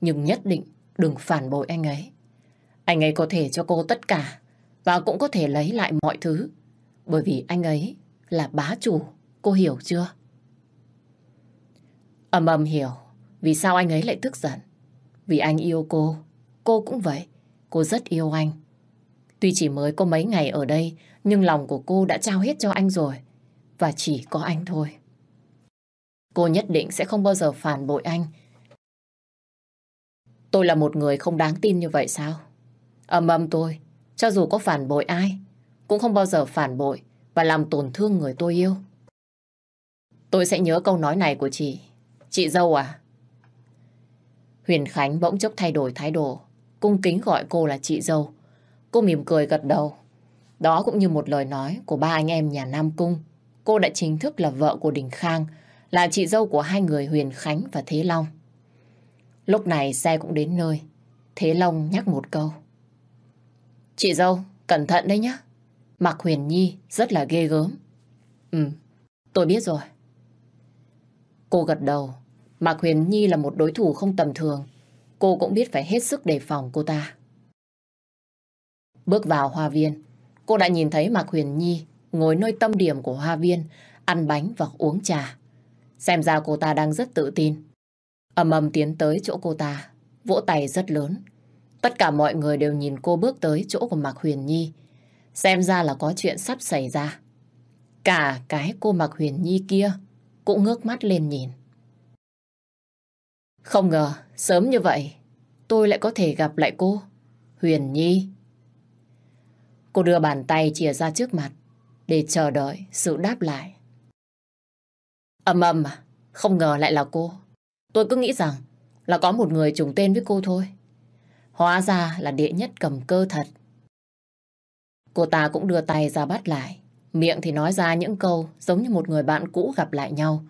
[SPEAKER 2] Nhưng nhất định đừng phản bội anh ấy. Anh ấy có thể cho cô tất cả và cũng có thể lấy lại mọi thứ. Bởi vì anh ấy là bá chủ, cô hiểu chưa? Âm âm hiểu vì sao anh ấy lại tức giận. Vì anh yêu cô, cô cũng vậy. Cô rất yêu anh. Tuy chỉ mới có mấy ngày ở đây, nhưng lòng của cô đã trao hết cho anh rồi. Và chỉ có anh thôi. Cô nhất định sẽ không bao giờ phản bội anh. Tôi là một người không đáng tin như vậy sao? Âm âm tôi, cho dù có phản bội ai, cũng không bao giờ phản bội và làm tổn thương người tôi yêu. Tôi sẽ nhớ câu nói này của chị. Chị dâu à? Huyền Khánh bỗng chốc thay đổi thái độ, cung kính gọi cô là chị dâu. Cô mỉm cười gật đầu. Đó cũng như một lời nói của ba anh em nhà Nam Cung. Cô đã chính thức là vợ của Đình Khang, là chị dâu của hai người Huyền Khánh và Thế Long. Lúc này xe cũng đến nơi. Thế Long nhắc một câu. Chị dâu, cẩn thận đấy nhá. Mặc Huyền Nhi rất là ghê gớm. Ừ, tôi biết rồi. Cô gật đầu, Mạc Huyền Nhi là một đối thủ không tầm thường. Cô cũng biết phải hết sức đề phòng cô ta. Bước vào hoa viên, cô đã nhìn thấy Mạc Huyền Nhi ngồi nơi tâm điểm của hoa viên, ăn bánh và uống trà. Xem ra cô ta đang rất tự tin. ầm ầm tiến tới chỗ cô ta, vỗ tay rất lớn. Tất cả mọi người đều nhìn cô bước tới chỗ của Mạc Huyền Nhi. Xem ra là có chuyện sắp xảy ra. Cả cái cô Mạc Huyền Nhi kia cũng ngước mắt lên nhìn. Không ngờ, sớm như vậy, tôi lại có thể gặp lại cô. Huyền Nhi. Cô đưa bàn tay chìa ra trước mặt để chờ đợi sự đáp lại. Âm âm à, không ngờ lại là cô. Tôi cứ nghĩ rằng là có một người trùng tên với cô thôi. Hóa ra là địa nhất cầm cơ thật. Cô ta cũng đưa tay ra bắt lại. Miệng thì nói ra những câu giống như một người bạn cũ gặp lại nhau.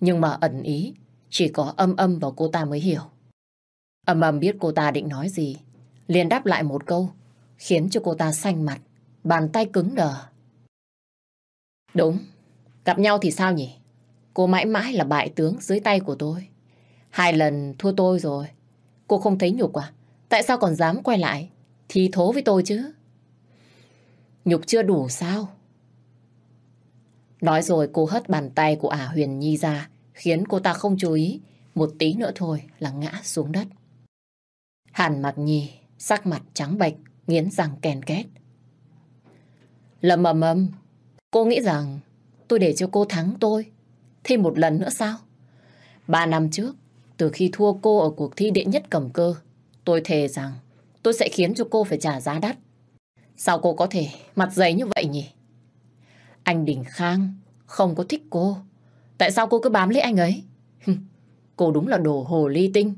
[SPEAKER 2] Nhưng mà ẩn ý chỉ có âm âm và cô ta mới hiểu. Âm âm biết cô ta định nói gì. liền đáp lại một câu, khiến cho cô ta xanh mặt, bàn tay cứng đờ. Đúng, gặp nhau thì sao nhỉ? Cô mãi mãi là bại tướng dưới tay của tôi. Hai lần thua tôi rồi. Cô không thấy nhục à? Tại sao còn dám quay lại? Thì thố với tôi chứ. Nhục chưa đủ sao? Nói rồi cô hất bàn tay của ả Huyền Nhi ra, khiến cô ta không chú ý. Một tí nữa thôi là ngã xuống đất. Hàn mặt nhì, sắc mặt trắng bệch, nghiến răng kèn két. Lầm ầm ầm, cô nghĩ rằng tôi để cho cô thắng tôi, thêm một lần nữa sao? Ba năm trước, từ khi thua cô ở cuộc thi đệ nhất cầm cơ, tôi thề rằng tôi sẽ khiến cho cô phải trả giá đắt. Sao cô có thể mặt dày như vậy nhỉ? Anh Đình Khang không có thích cô. Tại sao cô cứ bám lấy anh ấy? cô đúng là đồ hồ ly tinh.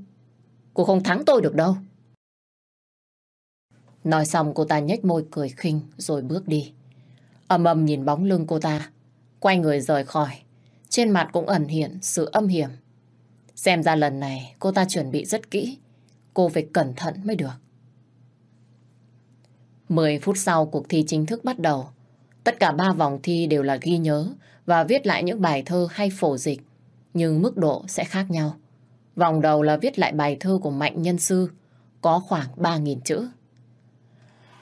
[SPEAKER 2] Cô không thắng tôi được đâu. Nói xong cô ta nhếch môi cười khinh rồi bước đi. Âm âm nhìn bóng lưng cô ta, quay người rời khỏi. Trên mặt cũng ẩn hiện sự âm hiểm. Xem ra lần này cô ta chuẩn bị rất kỹ. Cô phải cẩn thận mới được. 10 phút sau cuộc thi chính thức bắt đầu. Tất cả ba vòng thi đều là ghi nhớ và viết lại những bài thơ hay phổ dịch, nhưng mức độ sẽ khác nhau. Vòng đầu là viết lại bài thơ của Mạnh Nhân Sư, có khoảng 3.000 chữ.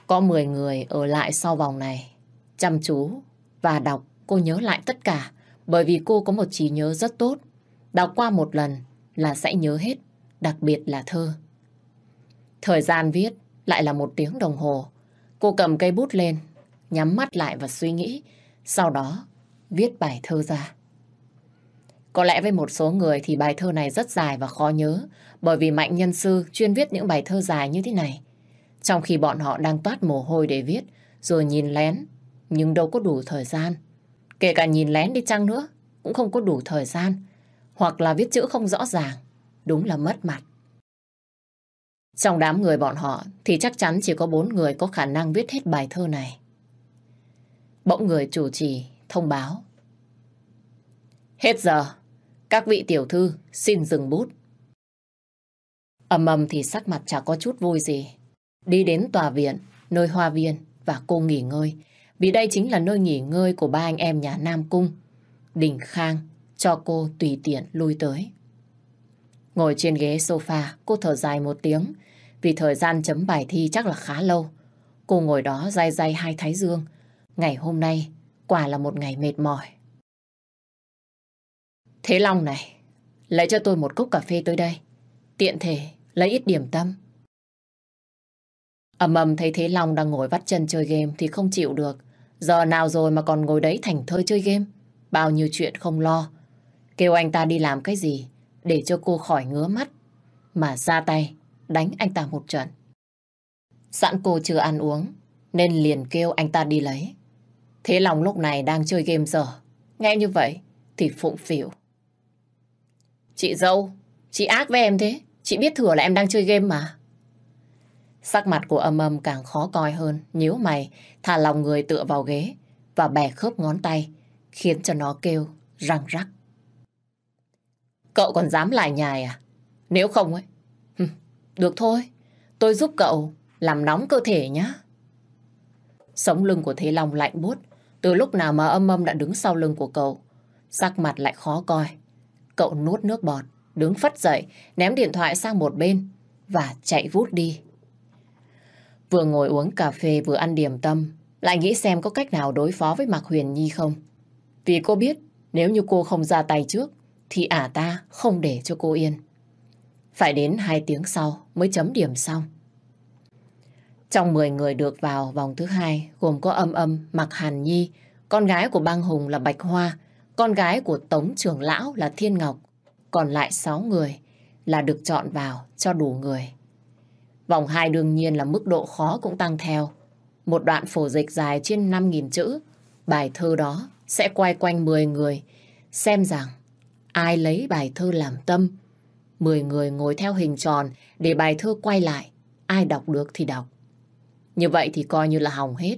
[SPEAKER 2] Có 10 người ở lại sau vòng này, chăm chú và đọc cô nhớ lại tất cả, bởi vì cô có một trí nhớ rất tốt. Đọc qua một lần là sẽ nhớ hết, đặc biệt là thơ. Thời gian viết lại là một tiếng đồng hồ. Cô cầm cây bút lên, nhắm mắt lại và suy nghĩ, sau đó viết bài thơ ra. Có lẽ với một số người thì bài thơ này rất dài và khó nhớ, bởi vì Mạnh Nhân Sư chuyên viết những bài thơ dài như thế này. Trong khi bọn họ đang toát mồ hôi để viết, rồi nhìn lén, nhưng đâu có đủ thời gian. Kể cả nhìn lén đi chăng nữa, cũng không có đủ thời gian. Hoặc là viết chữ không rõ ràng, đúng là mất mặt. Trong đám người bọn họ thì chắc chắn chỉ có bốn người có khả năng viết hết bài thơ này. Bỗng người chủ trì thông báo. Hết giờ, các vị tiểu thư xin dừng bút. Ầm ầm thì sắc mặt chả có chút vui gì. Đi đến tòa viện, nơi hoa viên và cô nghỉ ngơi. Vì đây chính là nơi nghỉ ngơi của ba anh em nhà Nam Cung. Đình Khang cho cô tùy tiện lui tới. Ngồi trên ghế sofa, cô thở dài một tiếng. Vì thời gian chấm bài thi chắc là khá lâu. Cô ngồi đó day day hai thái dương. Ngày hôm nay, quả là một ngày mệt mỏi. Thế Long này, lấy cho tôi một cốc cà phê tới đây. Tiện thể, lấy ít điểm tâm. Ầm ầm thấy Thế Long đang ngồi vắt chân chơi game thì không chịu được. Giờ nào rồi mà còn ngồi đấy thành thơi chơi game. Bao nhiêu chuyện không lo. Kêu anh ta đi làm cái gì để cho cô khỏi ngứa mắt. Mà ra tay, đánh anh ta một trận. Sẵn cô chưa ăn uống, nên liền kêu anh ta đi lấy. Thế Long lúc này đang chơi game giờ. Nghe như vậy thì phụng phỉu. Chị dâu, chị ác với em thế. Chị biết thừa là em đang chơi game mà. Sắc mặt của âm âm càng khó coi hơn, nhíu mày, thả lòng người tựa vào ghế và bẻ khớp ngón tay, khiến cho nó kêu răng rắc. Cậu còn dám lại nhài à? Nếu không ấy, được thôi, tôi giúp cậu làm nóng cơ thể nhá. Sống lưng của Thế Long lạnh buốt, từ lúc nào mà âm âm đã đứng sau lưng của cậu, sắc mặt lại khó coi. Cậu nuốt nước bọt, đứng phất dậy, ném điện thoại sang một bên và chạy vút đi. Vừa ngồi uống cà phê vừa ăn điểm tâm, lại nghĩ xem có cách nào đối phó với Mạc Huyền Nhi không. Vì cô biết nếu như cô không ra tay trước thì ả ta không để cho cô yên. Phải đến hai tiếng sau mới chấm điểm xong. Trong 10 người được vào vòng thứ hai gồm có âm âm Mạc Hàn Nhi, con gái của băng hùng là Bạch Hoa, con gái của Tống trưởng lão là Thiên Ngọc. Còn lại 6 người là được chọn vào cho đủ người. Vòng 2 đương nhiên là mức độ khó cũng tăng theo. Một đoạn phổ dịch dài trên 5.000 chữ. Bài thơ đó sẽ quay quanh 10 người. Xem rằng ai lấy bài thơ làm tâm. 10 người ngồi theo hình tròn để bài thơ quay lại. Ai đọc được thì đọc. Như vậy thì coi như là hỏng hết.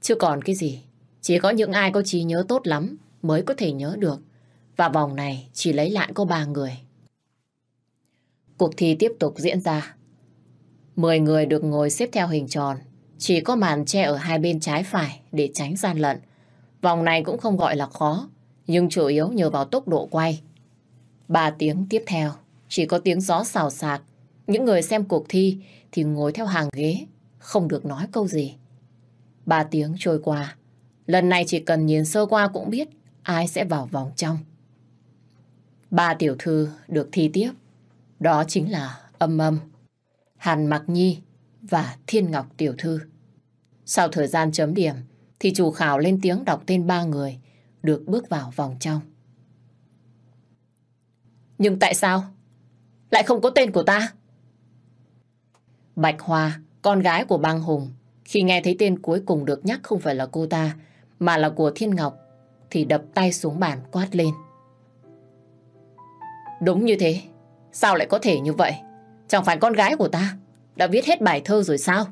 [SPEAKER 2] Chứ còn cái gì. Chỉ có những ai có trí nhớ tốt lắm mới có thể nhớ được. Và vòng này chỉ lấy lại có 3 người. Cuộc thi tiếp tục diễn ra. Mười người được ngồi xếp theo hình tròn. Chỉ có màn che ở hai bên trái phải để tránh gian lận. Vòng này cũng không gọi là khó, nhưng chủ yếu nhờ vào tốc độ quay. Ba tiếng tiếp theo, chỉ có tiếng gió xào xạc. Những người xem cuộc thi thì ngồi theo hàng ghế, không được nói câu gì. Ba tiếng trôi qua, lần này chỉ cần nhìn sơ qua cũng biết ai sẽ vào vòng trong. Ba tiểu thư được thi tiếp, đó chính là Âm Âm, Hàn Mặc Nhi và Thiên Ngọc tiểu thư. Sau thời gian chấm điểm, thì chủ khảo lên tiếng đọc tên ba người được bước vào vòng trong. Nhưng tại sao? Lại không có tên của ta? Bạch Hoa, con gái của bang Hùng, khi nghe thấy tên cuối cùng được nhắc không phải là cô ta, mà là của Thiên Ngọc, thì đập tay xuống bàn quát lên. Đúng như thế, sao lại có thể như vậy? Chẳng phải con gái của ta đã viết hết bài thơ rồi sao?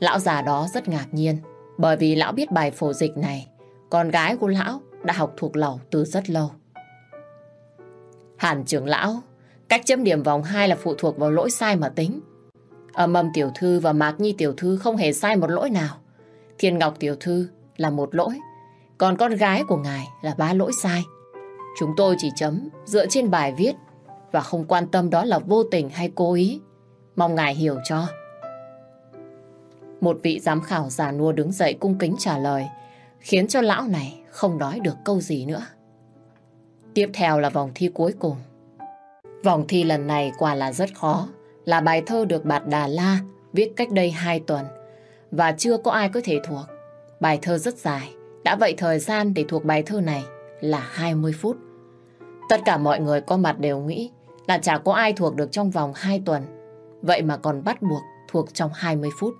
[SPEAKER 2] Lão già đó rất ngạc nhiên, bởi vì lão biết bài phổ dịch này, con gái của lão đã học thuộc lầu từ rất lâu. Hàn trưởng lão, cách chấm điểm vòng 2 là phụ thuộc vào lỗi sai mà tính. Âm âm tiểu thư và Mạc Nhi tiểu thư không hề sai một lỗi nào. Thiên Ngọc tiểu thư là một lỗi, còn con gái của ngài là ba lỗi sai. Chúng tôi chỉ chấm dựa trên bài viết và không quan tâm đó là vô tình hay cố ý. Mong ngài hiểu cho. Một vị giám khảo già nua đứng dậy cung kính trả lời, khiến cho lão này không nói được câu gì nữa. Tiếp theo là vòng thi cuối cùng. Vòng thi lần này quả là rất khó, là bài thơ được Bạt Đà La viết cách đây 2 tuần, và chưa có ai có thể thuộc. Bài thơ rất dài, đã vậy thời gian để thuộc bài thơ này là 20 phút. Tất cả mọi người có mặt đều nghĩ là chả có ai thuộc được trong vòng 2 tuần, vậy mà còn bắt buộc thuộc trong 20 phút.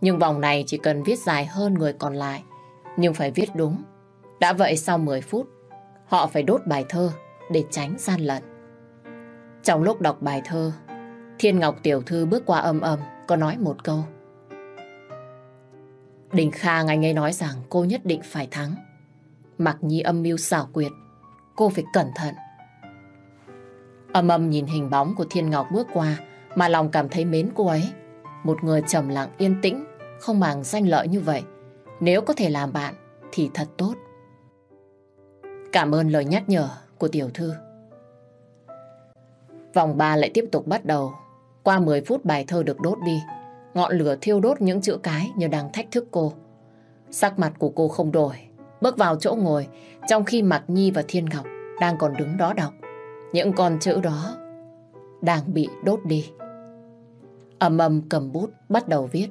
[SPEAKER 2] Nhưng vòng này chỉ cần viết dài hơn người còn lại, nhưng phải viết đúng. Đã vậy sau 10 phút, họ phải đốt bài thơ để tránh gian lận. Trong lúc đọc bài thơ, Thiên Ngọc Tiểu Thư bước qua âm âm, có nói một câu. Đình Khang anh ấy nói rằng cô nhất định phải thắng. Mặc nhi âm mưu xảo quyệt, cô phải cẩn thận. Âm âm nhìn hình bóng của Thiên Ngọc bước qua mà lòng cảm thấy mến cô ấy. Một người trầm lặng yên tĩnh, không màng danh lợi như vậy. Nếu có thể làm bạn thì thật tốt. Cảm ơn lời nhắc nhở của tiểu thư. Vòng 3 lại tiếp tục bắt đầu. Qua 10 phút bài thơ được đốt đi. Ngọn lửa thiêu đốt những chữ cái như đang thách thức cô. Sắc mặt của cô không đổi. Bước vào chỗ ngồi, trong khi Mạc Nhi và Thiên Ngọc đang còn đứng đó đọc. Những con chữ đó đang bị đốt đi. ầm ầm cầm bút bắt đầu viết.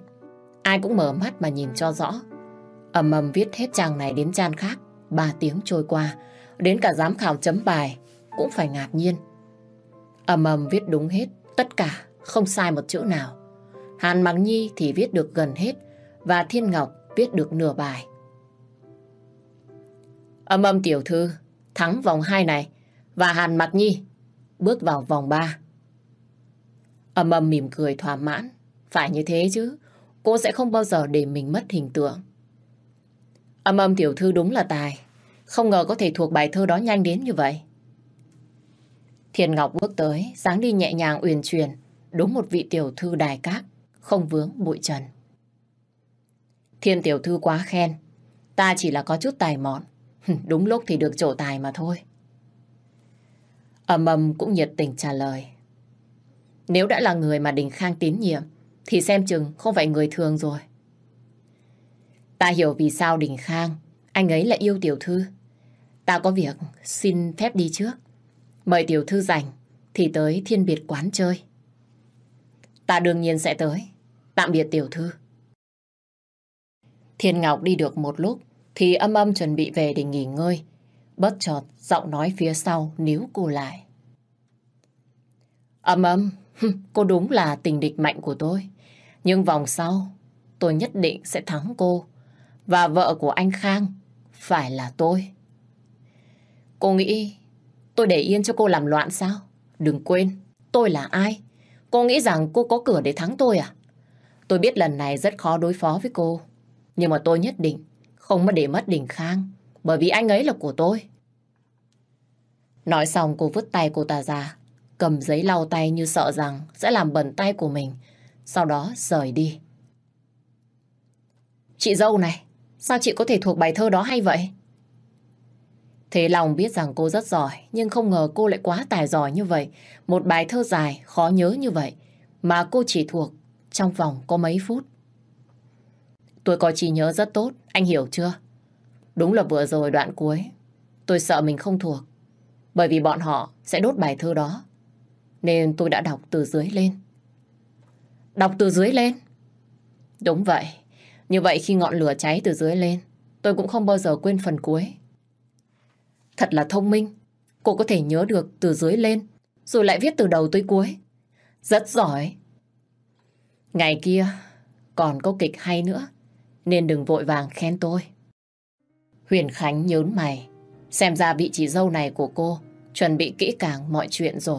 [SPEAKER 2] Ai cũng mở mắt mà nhìn cho rõ. ầm ầm viết hết trang này đến trang khác. Ba tiếng trôi qua, đến cả giám khảo chấm bài cũng phải ngạc nhiên. ầm ầm viết đúng hết, tất cả, không sai một chữ nào. Hàn Mạc Nhi thì viết được gần hết và Thiên Ngọc viết được nửa bài. Âm âm tiểu thư thắng vòng 2 này và Hàn Mạc Nhi bước vào vòng 3. Âm âm mỉm cười thỏa mãn. Phải như thế chứ. Cô sẽ không bao giờ để mình mất hình tượng. Âm âm tiểu thư đúng là tài. Không ngờ có thể thuộc bài thơ đó nhanh đến như vậy. Thiên Ngọc bước tới, dáng đi nhẹ nhàng uyển chuyển, đúng một vị tiểu thư đài các không vướng bụi trần. Thiên tiểu thư quá khen, ta chỉ là có chút tài mọn, đúng lúc thì được trổ tài mà thôi. Ẩm ầm cũng nhiệt tình trả lời. Nếu đã là người mà Đình Khang tín nhiệm, thì xem chừng không phải người thường rồi. Ta hiểu vì sao Đình Khang, anh ấy lại yêu tiểu thư. Ta có việc xin phép đi trước. Mời tiểu thư rảnh thì tới thiên biệt quán chơi. Ta đương nhiên sẽ tới. Tạm biệt tiểu thư. Thiên Ngọc đi được một lúc thì âm âm chuẩn bị về để nghỉ ngơi. Bất chợt giọng nói phía sau níu cô lại. Âm âm, cô đúng là tình địch mạnh của tôi. Nhưng vòng sau, tôi nhất định sẽ thắng cô. Và vợ của anh Khang phải là tôi. Cô nghĩ tôi để yên cho cô làm loạn sao? Đừng quên, tôi là ai? Cô nghĩ rằng cô có cửa để thắng tôi à? Tôi biết lần này rất khó đối phó với cô. Nhưng mà tôi nhất định không mà để mất Đình Khang. Bởi vì anh ấy là của tôi. Nói xong cô vứt tay cô ta ra. cầm giấy lau tay như sợ rằng sẽ làm bẩn tay của mình, sau đó rời đi. Chị dâu này, sao chị có thể thuộc bài thơ đó hay vậy? Thế lòng biết rằng cô rất giỏi, nhưng không ngờ cô lại quá tài giỏi như vậy. Một bài thơ dài, khó nhớ như vậy, mà cô chỉ thuộc trong vòng có mấy phút. Tôi có trí nhớ rất tốt, anh hiểu chưa? Đúng là vừa rồi đoạn cuối, tôi sợ mình không thuộc, bởi vì bọn họ sẽ đốt bài thơ đó. Nên tôi đã đọc từ dưới lên. Đọc từ dưới lên? Đúng vậy. Như vậy khi ngọn lửa cháy từ dưới lên, tôi cũng không bao giờ quên phần cuối. Thật là thông minh. Cô có thể nhớ được từ dưới lên, rồi lại viết từ đầu tới cuối. Rất giỏi. Ngày kia, còn có kịch hay nữa, nên đừng vội vàng khen tôi. Huyền Khánh nhớn mày, xem ra vị trí dâu này của cô chuẩn bị kỹ càng mọi chuyện rồi.